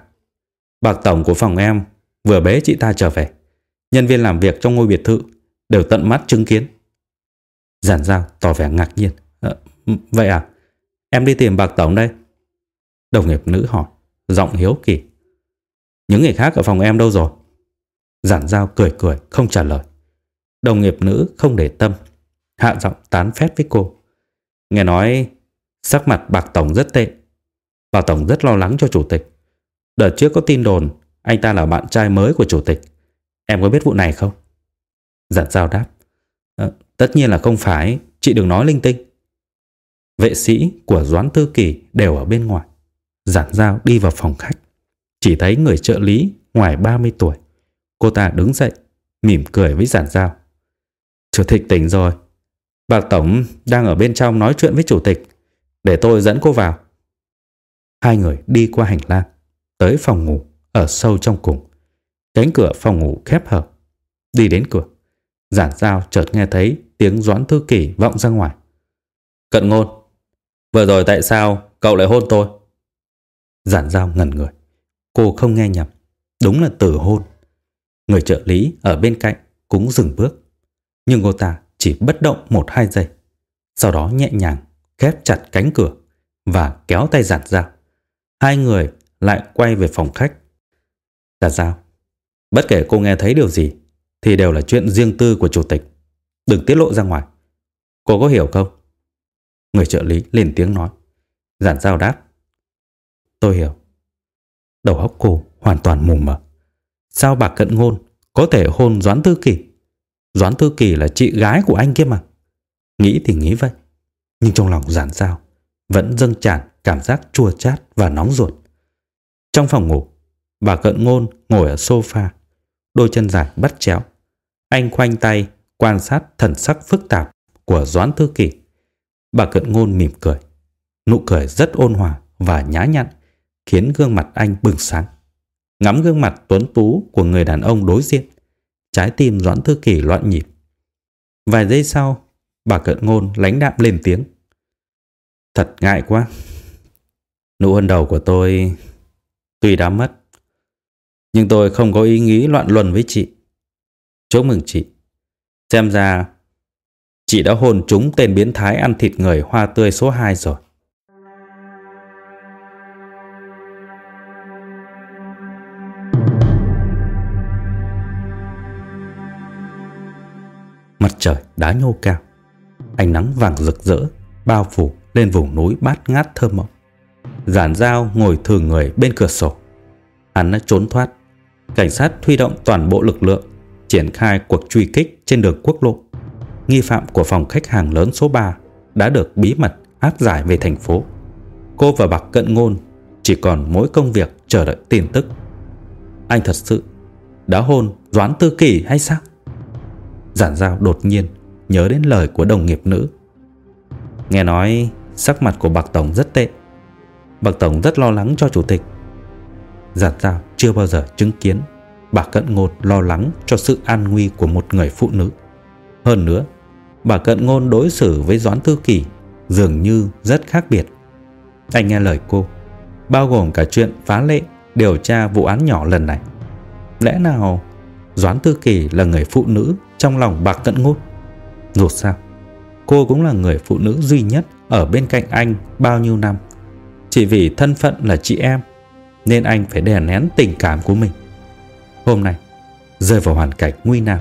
Bạc tổng của phòng em vừa bế chị ta trở về. Nhân viên làm việc trong ngôi biệt thự đều tận mắt chứng kiến. Giản giao tỏ vẻ ngạc nhiên. À, vậy à? Em đi tìm bạc tổng đây. Đồng nghiệp nữ hỏi, giọng hiếu kỳ. Những người khác ở phòng em đâu rồi? Giản giao cười cười, không trả lời. Đồng nghiệp nữ không để tâm, hạ giọng tán phét với cô. Nghe nói sắc mặt bạc tổng rất tệ. Bạc tổng rất lo lắng cho chủ tịch. Đợt trước có tin đồn anh ta là bạn trai mới của chủ tịch. Em có biết vụ này không? Giản giao đáp. À, tất nhiên là không phải, chị đừng nói linh tinh. Vệ sĩ của Doãn Tư Kỳ đều ở bên ngoài. Giản giao đi vào phòng khách. Chỉ thấy người trợ lý ngoài 30 tuổi. Cô ta đứng dậy, mỉm cười với giản giao. Chủ tịch tỉnh rồi. Bà Tổng đang ở bên trong nói chuyện với chủ tịch. Để tôi dẫn cô vào. Hai người đi qua hành lang, tới phòng ngủ ở sâu trong cùng. Cánh cửa phòng ngủ khép hở. Đi đến cửa, giản giao chợt nghe thấy tiếng Doãn Thư kỳ vọng ra ngoài. Cận ngôn, vừa rồi tại sao cậu lại hôn tôi? Giản giao ngẩn người. Cô không nghe nhầm. Đúng là tử hôn. Người trợ lý ở bên cạnh cũng dừng bước. Nhưng cô ta chỉ bất động một hai giây. Sau đó nhẹ nhàng khép chặt cánh cửa và kéo tay giản giao. Hai người lại quay về phòng khách. Giản giao, bất kể cô nghe thấy điều gì thì đều là chuyện riêng tư của chủ tịch. Đừng tiết lộ ra ngoài. Cô có hiểu không? Người trợ lý lên tiếng nói. Giản giao đáp. Tôi hiểu. Đầu óc cô hoàn toàn mù mờ. Sao bà cận ngôn có thể hôn Doãn Tư Kỳ? Doãn Tư Kỳ là chị gái của anh kia mà. Nghĩ thì nghĩ vậy. Nhưng trong lòng giản giao vẫn dâng tràn cảm giác chua chát và nóng ruột. Trong phòng ngủ, bà cận ngôn ngồi ở sofa, đôi chân dài bắt chéo. Anh khoanh tay quan sát thần sắc phức tạp của Doãn thư Kỳ. Bà cận ngôn mỉm cười. Nụ cười rất ôn hòa và nhã nhặn khiến gương mặt anh bừng sáng. Ngắm gương mặt tuấn tú của người đàn ông đối diện, trái tim Doãn Thư Kỳ loạn nhịp. Vài giây sau, bà cận ngôn lánh đạm lên tiếng. Thật ngại quá. Nụ hôn đầu của tôi tuy đã mất, nhưng tôi không có ý nghĩ loạn luân với chị. Chúc mừng chị. Xem ra chị đã hồn trúng tên biến thái ăn thịt người hoa tươi số 2 rồi. mặt trời đã nhô cao. Ánh nắng vàng rực rỡ, bao phủ lên vùng núi bát ngát thơm mộng. Giản dao ngồi thử người bên cửa sổ. Hắn đã trốn thoát. Cảnh sát huy động toàn bộ lực lượng, triển khai cuộc truy kích trên đường quốc lộ. Nghi phạm của phòng khách hàng lớn số 3 đã được bí mật áp giải về thành phố. Cô và Bạc Cận Ngôn chỉ còn mỗi công việc chờ đợi tin tức. Anh thật sự đã hôn Doãn Tư Kỳ hay sao? Giản Giao đột nhiên nhớ đến lời của đồng nghiệp nữ. Nghe nói sắc mặt của Bạc Tổng rất tệ. Bạc Tổng rất lo lắng cho chủ tịch. Giản Giao chưa bao giờ chứng kiến bà Cận Ngôn lo lắng cho sự an nguy của một người phụ nữ. Hơn nữa, bà Cận Ngôn đối xử với Doãn thư Kỳ dường như rất khác biệt. Anh nghe lời cô, bao gồm cả chuyện phá lệ điều tra vụ án nhỏ lần này. Lẽ nào Doãn Tư Kỳ là người phụ nữ trong lòng bạc cận ngôn? Dù sao, cô cũng là người phụ nữ duy nhất ở bên cạnh anh bao nhiêu năm. Chỉ vì thân phận là chị em, nên anh phải đè nén tình cảm của mình. Hôm nay, rơi vào hoàn cảnh nguy nan,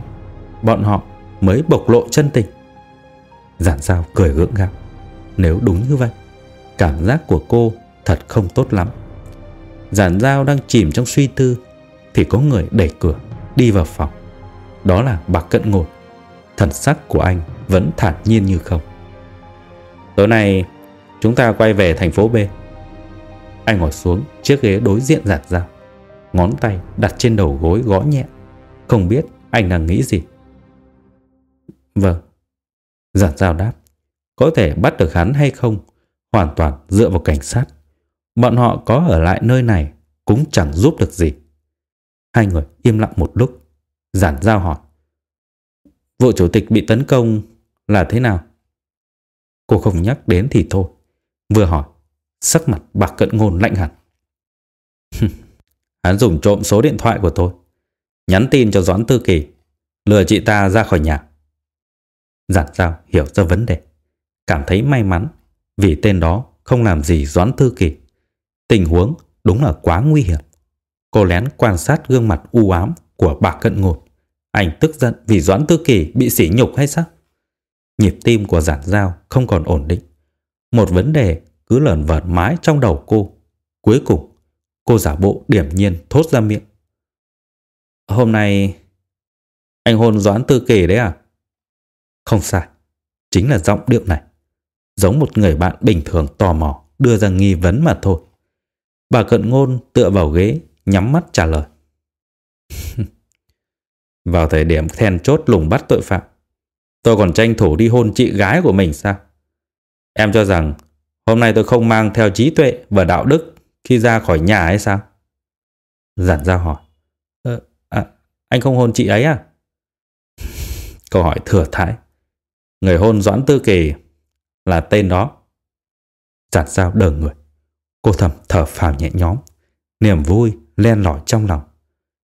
bọn họ mới bộc lộ chân tình. Giản sao cười gượng gạo. Nếu đúng như vậy, cảm giác của cô thật không tốt lắm. Giản Giao đang chìm trong suy tư thì có người đẩy cửa đi vào phòng. Đó là bạc cận ngột. Thần sắc của anh vẫn thản nhiên như không. Tối nay chúng ta quay về thành phố B. Anh ngồi xuống chiếc ghế đối diện giản Giao. Ngón tay đặt trên đầu gối gõ nhẹ. Không biết anh đang nghĩ gì. Vâng. Giản Giao đáp. Có thể bắt được hắn hay không hoàn toàn dựa vào cảnh sát. Bọn họ có ở lại nơi này cũng chẳng giúp được gì. Hai người im lặng một lúc. Giản giao hỏi. Vụ chủ tịch bị tấn công là thế nào? Cô không nhắc đến thì thôi. Vừa hỏi, sắc mặt bạc cận ngôn lạnh hẳn. Hắn dùng trộm số điện thoại của tôi. Nhắn tin cho Doãn Tư Kỳ. Lừa chị ta ra khỏi nhà. Giản giao hiểu ra vấn đề. Cảm thấy may mắn vì tên đó không làm gì Doãn Tư Kỳ. Tình huống đúng là quá nguy hiểm. Cô lén quan sát gương mặt u ám của bà cận ngột. Anh tức giận vì Doãn Tư Kỳ bị sỉ nhục hay sao? Nhịp tim của giản giao không còn ổn định. Một vấn đề cứ lẩn vẩn mãi trong đầu cô. Cuối cùng, cô giả bộ điểm nhiên thốt ra miệng. Hôm nay anh hôn Doãn Tư Kỳ đấy à? Không sai, chính là giọng điệu này. Giống một người bạn bình thường tò mò đưa ra nghi vấn mà thôi. Bà cận ngôn tựa vào ghế, nhắm mắt trả lời. vào thời điểm then chốt lùng bắt tội phạm, tôi còn tranh thủ đi hôn chị gái của mình sao? Em cho rằng hôm nay tôi không mang theo trí tuệ và đạo đức khi ra khỏi nhà hay sao? Giản ra hỏi. Ờ, à, anh không hôn chị ấy à? Câu hỏi thừa thãi. Người hôn Doãn Tư Kỳ là tên đó. Giản giao đờ người. Cô thầm thở phào nhẹ nhõm, niềm vui len lỏi trong lòng.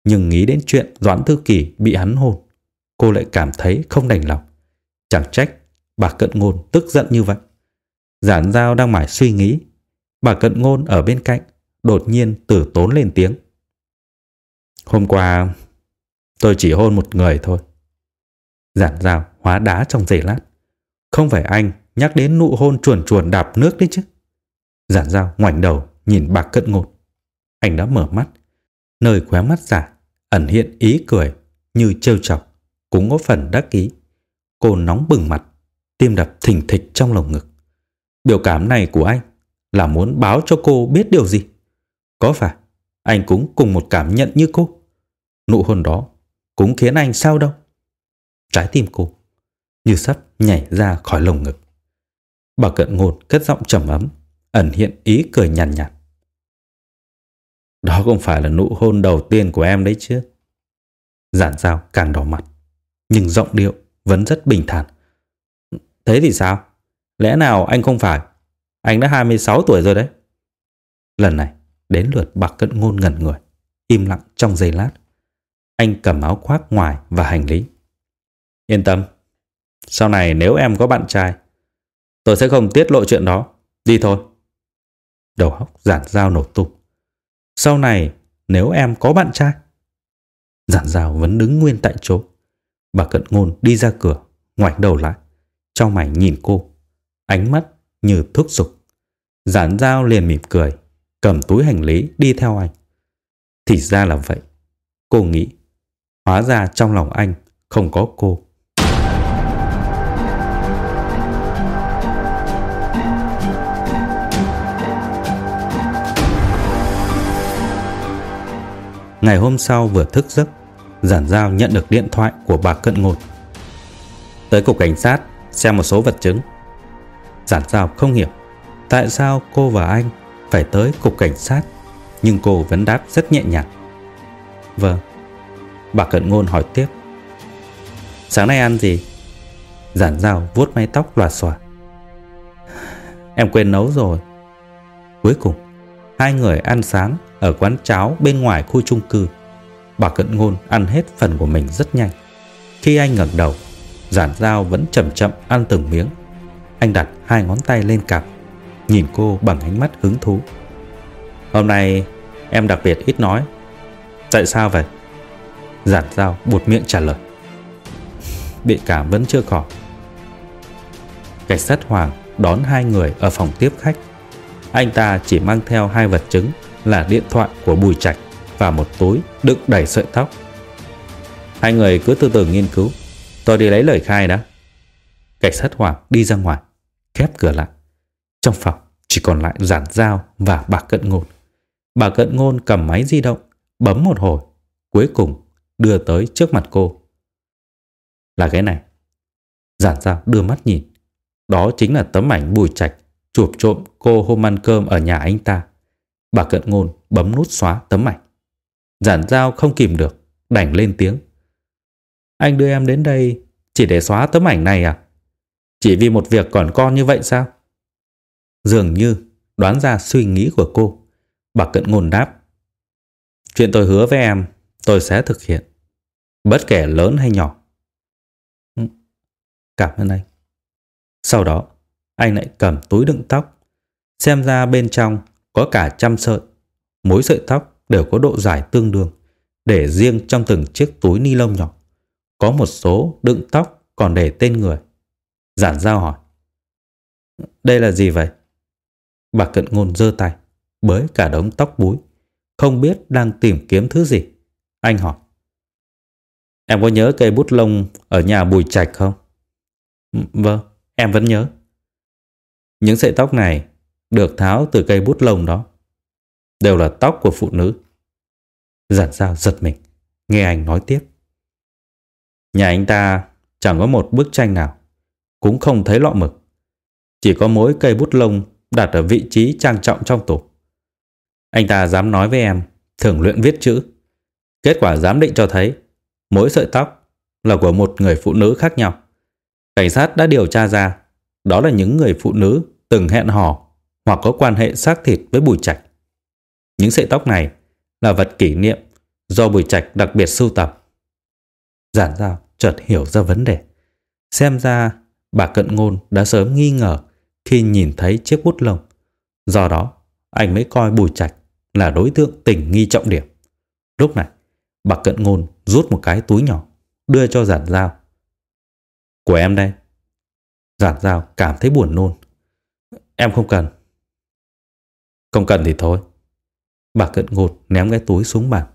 Nhưng nghĩ đến chuyện Doãn Thư Kỳ bị hắn hôn, cô lại cảm thấy không đành lòng. Chẳng trách bà Cận Ngôn tức giận như vậy. Giản Giao đang mải suy nghĩ, bà Cận Ngôn ở bên cạnh đột nhiên tử tốn lên tiếng. Hôm qua tôi chỉ hôn một người thôi. Giản Giao hóa đá trong giây lát. Không phải anh nhắc đến nụ hôn chuồn chuồn đạp nước đấy chứ. Giản dao ngoảnh đầu nhìn bà cận Ngôn. Anh đã mở mắt. Nơi khóe mắt giả ẩn hiện ý cười như trêu chọc cũng có phần đắc ý. Cô nóng bừng mặt, tim đập thình thịch trong lồng ngực. Biểu cảm này của anh là muốn báo cho cô biết điều gì? Có phải anh cũng cùng một cảm nhận như cô? Nụ hôn đó cũng khiến anh sao đâu? Trái tim cô như sắp nhảy ra khỏi lồng ngực. Bà cận ngột cất giọng trầm ấm ẩn hiện ý cười nhàn nhạt, nhạt. Đó không phải là nụ hôn đầu tiên của em đấy chứ. Giản giao càng đỏ mặt, nhưng giọng điệu vẫn rất bình thản. Thế thì sao? Lẽ nào anh không phải? Anh đã 26 tuổi rồi đấy. Lần này, đến lượt bạc cận ngôn ngẩn người, im lặng trong giây lát. Anh cầm áo khoác ngoài và hành lý. Yên tâm, sau này nếu em có bạn trai, tôi sẽ không tiết lộ chuyện đó. Đi thôi. Đầu óc giản dao nổ tung. Sau này, nếu em có bạn trai. Giản dao vẫn đứng nguyên tại chỗ. Bà cận ngôn đi ra cửa, ngoảnh đầu lại, trong mày nhìn cô, ánh mắt như thúc giục. Giản dao liền mỉm cười, cầm túi hành lý đi theo anh. Thì ra là vậy. Cô nghĩ, hóa ra trong lòng anh không có cô. Ngày hôm sau vừa thức giấc, Giản Giao nhận được điện thoại của bà Cận Ngột. Tới cục cảnh sát xem một số vật chứng. Giản Giao không hiểu tại sao cô và anh phải tới cục cảnh sát, nhưng cô vẫn đáp rất nhẹ nhàng. Vâng. Bà Cận Ngôn hỏi tiếp. Sáng nay ăn gì? Giản Giao vuốt mái tóc loà xòa. Em quên nấu rồi. Cuối cùng, hai người ăn sáng ở quán cháo bên ngoài khu chung cư. Bà Cận Ngôn ăn hết phần của mình rất nhanh. Khi anh ngẩng đầu, giản Giao vẫn chậm chậm ăn từng miếng. Anh đặt hai ngón tay lên cặp nhìn cô bằng ánh mắt hứng thú. Hôm nay em đặc biệt ít nói. Tại sao vậy? Giản dao buột miệng trả lời. Bị cảm vẫn chưa khỏi. Cảnh sát Hoàng đón hai người ở phòng tiếp khách. Anh ta chỉ mang theo hai vật chứng là điện thoại của Bùi Trạch và một túi đựng đầy sợi tóc. Hai người cứ từ từ nghiên cứu. Tôi đi lấy lời khai đã. Cảnh sát Hoàng đi ra ngoài, khép cửa lại. Trong phòng chỉ còn lại giản dao và bà cận ngôn. Bà cận ngôn cầm máy di động, bấm một hồi, cuối cùng đưa tới trước mặt cô. Là cái này. Giản dao đưa mắt nhìn. Đó chính là tấm ảnh bùi trạch chụp trộm cô hôm ăn cơm ở nhà anh ta. Bà cận ngôn bấm nút xóa tấm ảnh. Giản dao không kìm được, đành lên tiếng. Anh đưa em đến đây chỉ để xóa tấm ảnh này à? Chỉ vì một việc còn con như vậy sao? Dường như đoán ra suy nghĩ của cô. Bà cận ngôn đáp. Chuyện tôi hứa với em, tôi sẽ thực hiện. Bất kể lớn hay nhỏ. Ừ, cảm ơn anh. Sau đó, anh lại cầm túi đựng tóc. Xem ra bên trong có cả trăm sợi. Mỗi sợi tóc đều có độ dài tương đương, để riêng trong từng chiếc túi ni lông nhỏ. Có một số đựng tóc còn để tên người. Giản giao hỏi. Đây là gì vậy? Bà cận ngôn giơ tay, bới cả đống tóc búi, không biết đang tìm kiếm thứ gì. Anh hỏi. Em có nhớ cây bút lông ở nhà Bùi Trạch không? Vâng, em vẫn nhớ. Những sợi tóc này được tháo từ cây bút lông đó. Đều là tóc của phụ nữ. Giản dao giật mình, nghe anh nói tiếp. Nhà anh ta chẳng có một bức tranh nào, cũng không thấy lọ mực. Chỉ có mỗi cây bút lông đặt ở vị trí trang trọng trong tủ. Anh ta dám nói với em, thường luyện viết chữ. Kết quả giám định cho thấy, mỗi sợi tóc là của một người phụ nữ khác nhau. Cảnh sát đã điều tra ra, đó là những người phụ nữ từng hẹn hò hoặc có quan hệ xác thịt với Bùi Trạch. Những sợi tóc này là vật kỷ niệm do Bùi Trạch đặc biệt sưu tập. Giản giao chợt hiểu ra vấn đề. Xem ra bà Cận Ngôn đã sớm nghi ngờ khi nhìn thấy chiếc bút lông. Do đó, anh mới coi Bùi Trạch là đối tượng tình nghi trọng điểm. Lúc này, bà Cận Ngôn rút một cái túi nhỏ, đưa cho giản giao. Của em đây. Giản giao cảm thấy buồn nôn. Em không cần. Không cần thì thôi. Bà cận ngôn ném cái túi xuống bàn.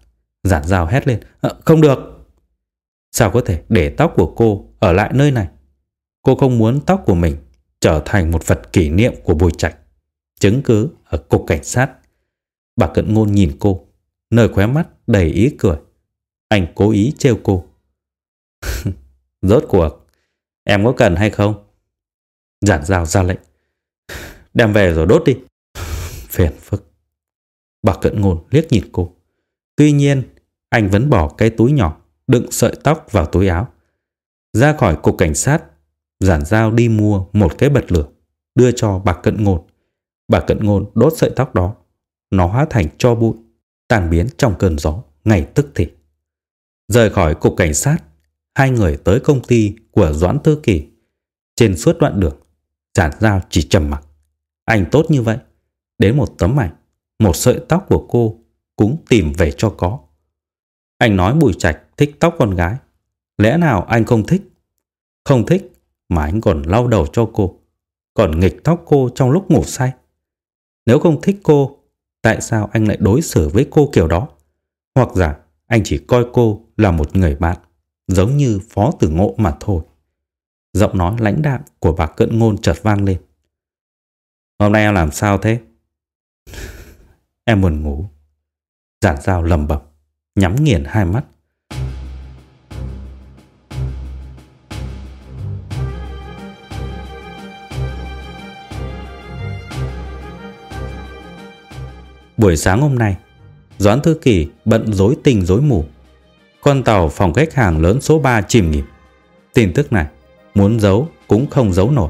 Giản dao hét lên. À, không được. Sao có thể để tóc của cô ở lại nơi này? Cô không muốn tóc của mình trở thành một vật kỷ niệm của Bùi Trạch. Chứng cứ ở cục cảnh sát. Bà cận ngôn nhìn cô, nơi khóe mắt đầy ý cười. Anh cố ý trêu cô. Rốt cuộc, em có cần hay không? Giản rào ra lệnh. Đem về rồi đốt đi. Phiền phức. Bà cận ngôn liếc nhìn cô. Tuy nhiên, anh vẫn bỏ cái túi nhỏ đựng sợi tóc vào túi áo. Ra khỏi cục cảnh sát, giản giao đi mua một cái bật lửa, đưa cho bà cận ngôn. Bà cận ngôn đốt sợi tóc đó. Nó hóa thành cho bụi, tan biến trong cơn gió, ngay tức thì. Rời khỏi cục cảnh sát, hai người tới công ty của Doãn Tư Kỳ. Trên suốt đoạn đường, giản giao chỉ trầm mặc. Anh tốt như vậy, đến một tấm ảnh, một sợi tóc của cô cũng tìm về cho có. Anh nói Bùi Trạch thích tóc con gái. Lẽ nào anh không thích? Không thích mà anh còn lau đầu cho cô, còn nghịch tóc cô trong lúc ngủ say. Nếu không thích cô, tại sao anh lại đối xử với cô kiểu đó? Hoặc giả anh chỉ coi cô là một người bạn, giống như phó tử ngộ mà thôi. Giọng nói lãnh đạm của bà cận ngôn chợt vang lên. Hôm nay em làm sao thế? em buồn ngủ. Giản dao lầm bầm, nhắm nghiền hai mắt. Buổi sáng hôm nay, Doãn Thư Kỳ bận rối tình rối mù. Con tàu phòng khách hàng lớn số 3 chìm nghỉm. Tin tức này, muốn giấu cũng không giấu nổi.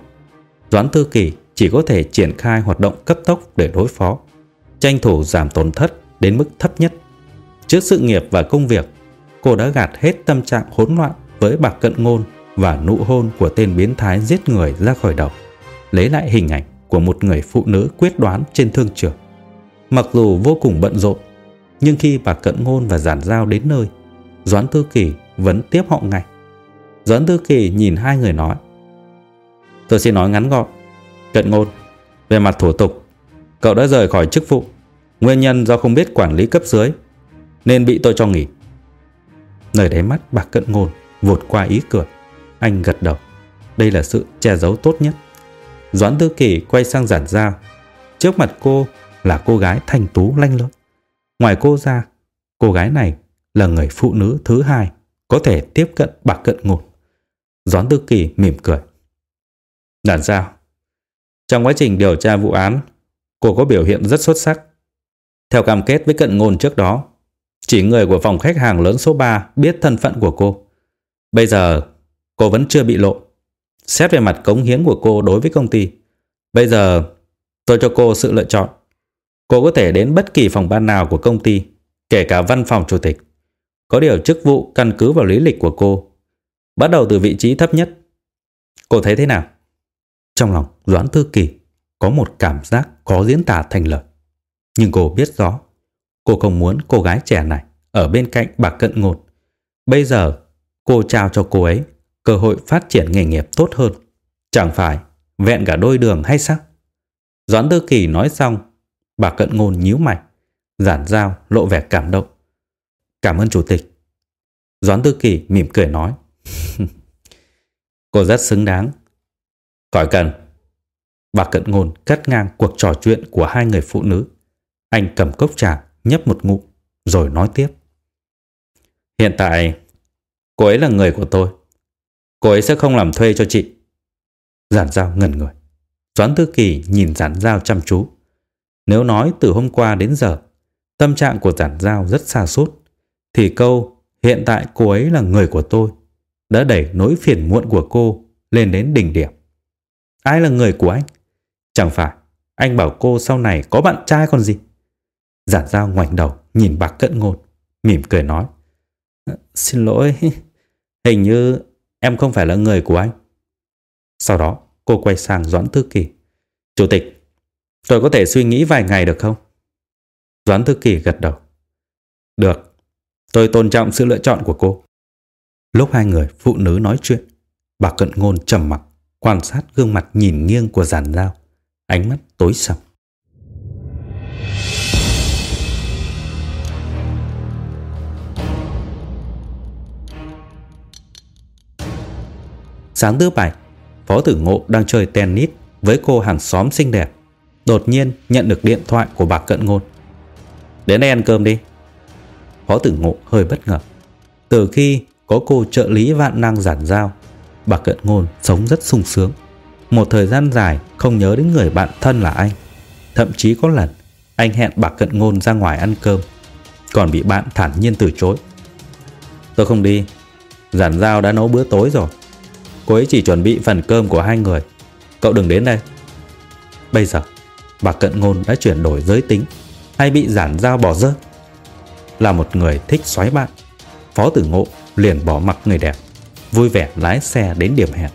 Doãn Thư Kỳ chỉ có thể triển khai hoạt động cấp tốc để đối phó, tranh thủ giảm tổn thất đến mức thấp nhất. Trước sự nghiệp và công việc, cô đã gạt hết tâm trạng hỗn loạn với bạc cận ngôn và nụ hôn của tên biến thái giết người ra khỏi đầu, lấy lại hình ảnh của một người phụ nữ quyết đoán trên thương trường. Mặc dù vô cùng bận rộn, nhưng khi bà Cận Ngôn và Giản Giao đến nơi, Doãn Tư Kỳ vẫn tiếp họ ngay. Doãn Tư Kỳ nhìn hai người nói Tôi xin nói ngắn gọn Cận Ngôn Về mặt thủ tục Cậu đã rời khỏi chức vụ. Nguyên nhân do không biết quản lý cấp dưới Nên bị tôi cho nghỉ. Nơi đáy mắt bà Cận Ngôn vụt qua ý cười. Anh gật đầu. Đây là sự che giấu tốt nhất. Doãn Tư Kỳ quay sang Giản Giao. Trước mặt cô là cô gái thanh tú lanh lợi Ngoài cô ra, cô gái này là người phụ nữ thứ hai có thể tiếp cận bạc cận ngột. Doãn Tư Kỳ mỉm cười. Đàn sao? Trong quá trình điều tra vụ án, cô có biểu hiện rất xuất sắc. Theo cam kết với cận ngôn trước đó, chỉ người của phòng khách hàng lớn số 3 biết thân phận của cô. Bây giờ, cô vẫn chưa bị lộ. Xét về mặt cống hiến của cô đối với công ty, bây giờ tôi cho cô sự lựa chọn. Cô có thể đến bất kỳ phòng ban nào của công ty, kể cả văn phòng chủ tịch. Có điều chức vụ căn cứ vào lý lịch của cô. Bắt đầu từ vị trí thấp nhất. Cô thấy thế nào? Trong lòng Doãn Thư Kỳ có một cảm giác có diễn tả thành lời. Nhưng cô biết rõ, cô không muốn cô gái trẻ này ở bên cạnh bà cận ngột. Bây giờ, cô trao cho cô ấy cơ hội phát triển nghề nghiệp tốt hơn. Chẳng phải vẹn cả đôi đường hay sao? Doãn Tư Kỳ nói xong Bà cận ngôn nhíu mày, giản giao lộ vẻ cảm động. Cảm ơn chủ tịch. Doãn Tư Kỳ mỉm cười nói. Cô rất xứng đáng. Khỏi cần. Bà cận ngôn cắt ngang cuộc trò chuyện của hai người phụ nữ. Anh cầm cốc trà, nhấp một ngụm, rồi nói tiếp. Hiện tại, cô ấy là người của tôi. Cô ấy sẽ không làm thuê cho chị. Giản giao ngẩn người. Doãn Tư Kỳ nhìn giản giao chăm chú. Nếu nói từ hôm qua đến giờ, tâm trạng của giản giao rất xa sút thì câu hiện tại cô ấy là người của tôi đã đẩy nỗi phiền muộn của cô lên đến đỉnh điểm. Ai là người của anh? Chẳng phải anh bảo cô sau này có bạn trai còn gì? Giản giao ngoảnh đầu nhìn bạc cận ngôn, mỉm cười nói. Ờ, xin lỗi, hình như em không phải là người của anh. Sau đó cô quay sang Doãn Thư Kỳ. Chủ tịch, Tôi có thể suy nghĩ vài ngày được không? Doãn Thư Kỳ gật đầu. Được, tôi tôn trọng sự lựa chọn của cô. Lúc hai người phụ nữ nói chuyện, bà Cận Ngôn trầm mặc, quan sát gương mặt nhìn nghiêng của giản dao, ánh mắt tối sầm. Sáng thứ bảy, Phó Tử Ngộ đang chơi tennis với cô hàng xóm xinh đẹp đột nhiên nhận được điện thoại của bà Cận Ngôn. Đến đây ăn cơm đi. Phó tử ngộ hơi bất ngờ. Từ khi có cô trợ lý vạn năng giản giao, bà Cận Ngôn sống rất sung sướng. Một thời gian dài không nhớ đến người bạn thân là anh. Thậm chí có lần anh hẹn bà Cận Ngôn ra ngoài ăn cơm, còn bị bạn thản nhiên từ chối. Tôi không đi, giản giao đã nấu bữa tối rồi. Cô ấy chỉ chuẩn bị phần cơm của hai người. Cậu đừng đến đây. Bây giờ bà Cận Ngôn đã chuyển đổi giới tính hay bị giản giao bỏ rơi. Là một người thích xoáy bạn, Phó Tử Ngộ liền bỏ mặc người đẹp, vui vẻ lái xe đến điểm hẹn.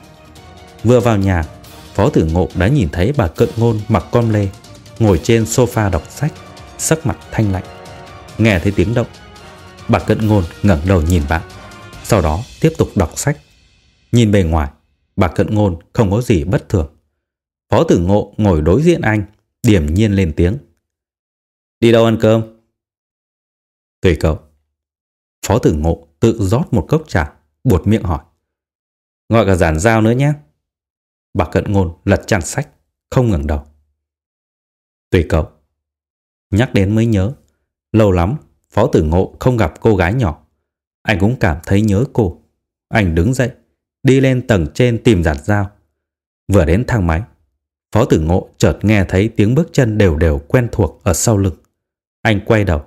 Vừa vào nhà, Phó Tử Ngộ đã nhìn thấy bà Cận Ngôn mặc com lê, ngồi trên sofa đọc sách, sắc mặt thanh lạnh. Nghe thấy tiếng động, bà Cận Ngôn ngẩng đầu nhìn bạn, sau đó tiếp tục đọc sách. Nhìn bề ngoài, bà Cận Ngôn không có gì bất thường. Phó tử ngộ ngồi đối diện anh, điểm nhiên lên tiếng. Đi đâu ăn cơm? Tùy cậu. Phó tử ngộ tự rót một cốc trà, buột miệng hỏi. Gọi cả giản giao nữa nhé. Bà cận ngôn lật trang sách, không ngẩng đầu. Tùy cậu. Nhắc đến mới nhớ, lâu lắm Phó tử ngộ không gặp cô gái nhỏ. Anh cũng cảm thấy nhớ cô. Anh đứng dậy, đi lên tầng trên tìm giản giao. Vừa đến thang máy, Phó tử ngộ chợt nghe thấy tiếng bước chân đều đều quen thuộc ở sau lưng. Anh quay đầu,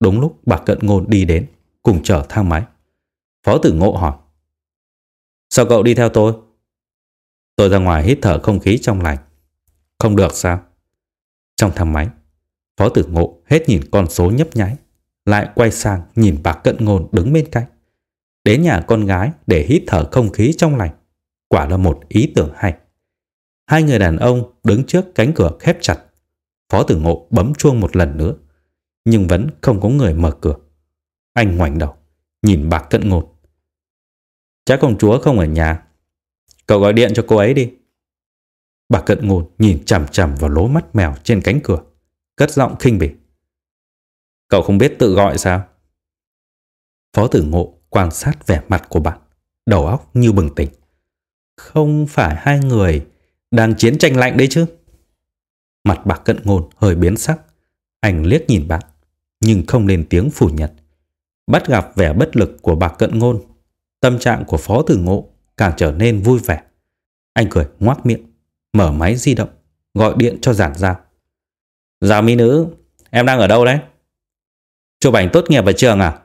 đúng lúc bà cận ngôn đi đến, cùng chở thang máy. Phó tử ngộ hỏi. Sao cậu đi theo tôi? Tôi ra ngoài hít thở không khí trong lành. Không được sao? Trong thang máy, Phó tử ngộ hết nhìn con số nhấp nháy, lại quay sang nhìn bà cận ngôn đứng bên cạnh. Đến nhà con gái để hít thở không khí trong lành. Quả là một ý tưởng hay. Hai người đàn ông đứng trước cánh cửa khép chặt. Phó tử ngộ bấm chuông một lần nữa, nhưng vẫn không có người mở cửa. Anh ngoảnh đầu, nhìn bà cận ngột. Chắc công chúa không ở nhà. Cậu gọi điện cho cô ấy đi. Bà cận ngột nhìn chằm chằm vào lỗ mắt mèo trên cánh cửa, cất giọng khinh bỉ. Cậu không biết tự gọi sao? Phó tử ngộ quan sát vẻ mặt của bạn, đầu óc như bừng tỉnh. Không phải hai người đang chiến tranh lạnh đấy chứ? Mặt bạc cận ngôn hơi biến sắc. Anh liếc nhìn bạn, nhưng không lên tiếng phủ nhận. Bắt gặp vẻ bất lực của bạc cận ngôn, tâm trạng của phó tử ngộ càng trở nên vui vẻ. Anh cười ngoác miệng, mở máy di động, gọi điện cho giản giao. Giao dạ, mỹ nữ, em đang ở đâu đấy? Chụp ảnh tốt nghiệp ở trường à?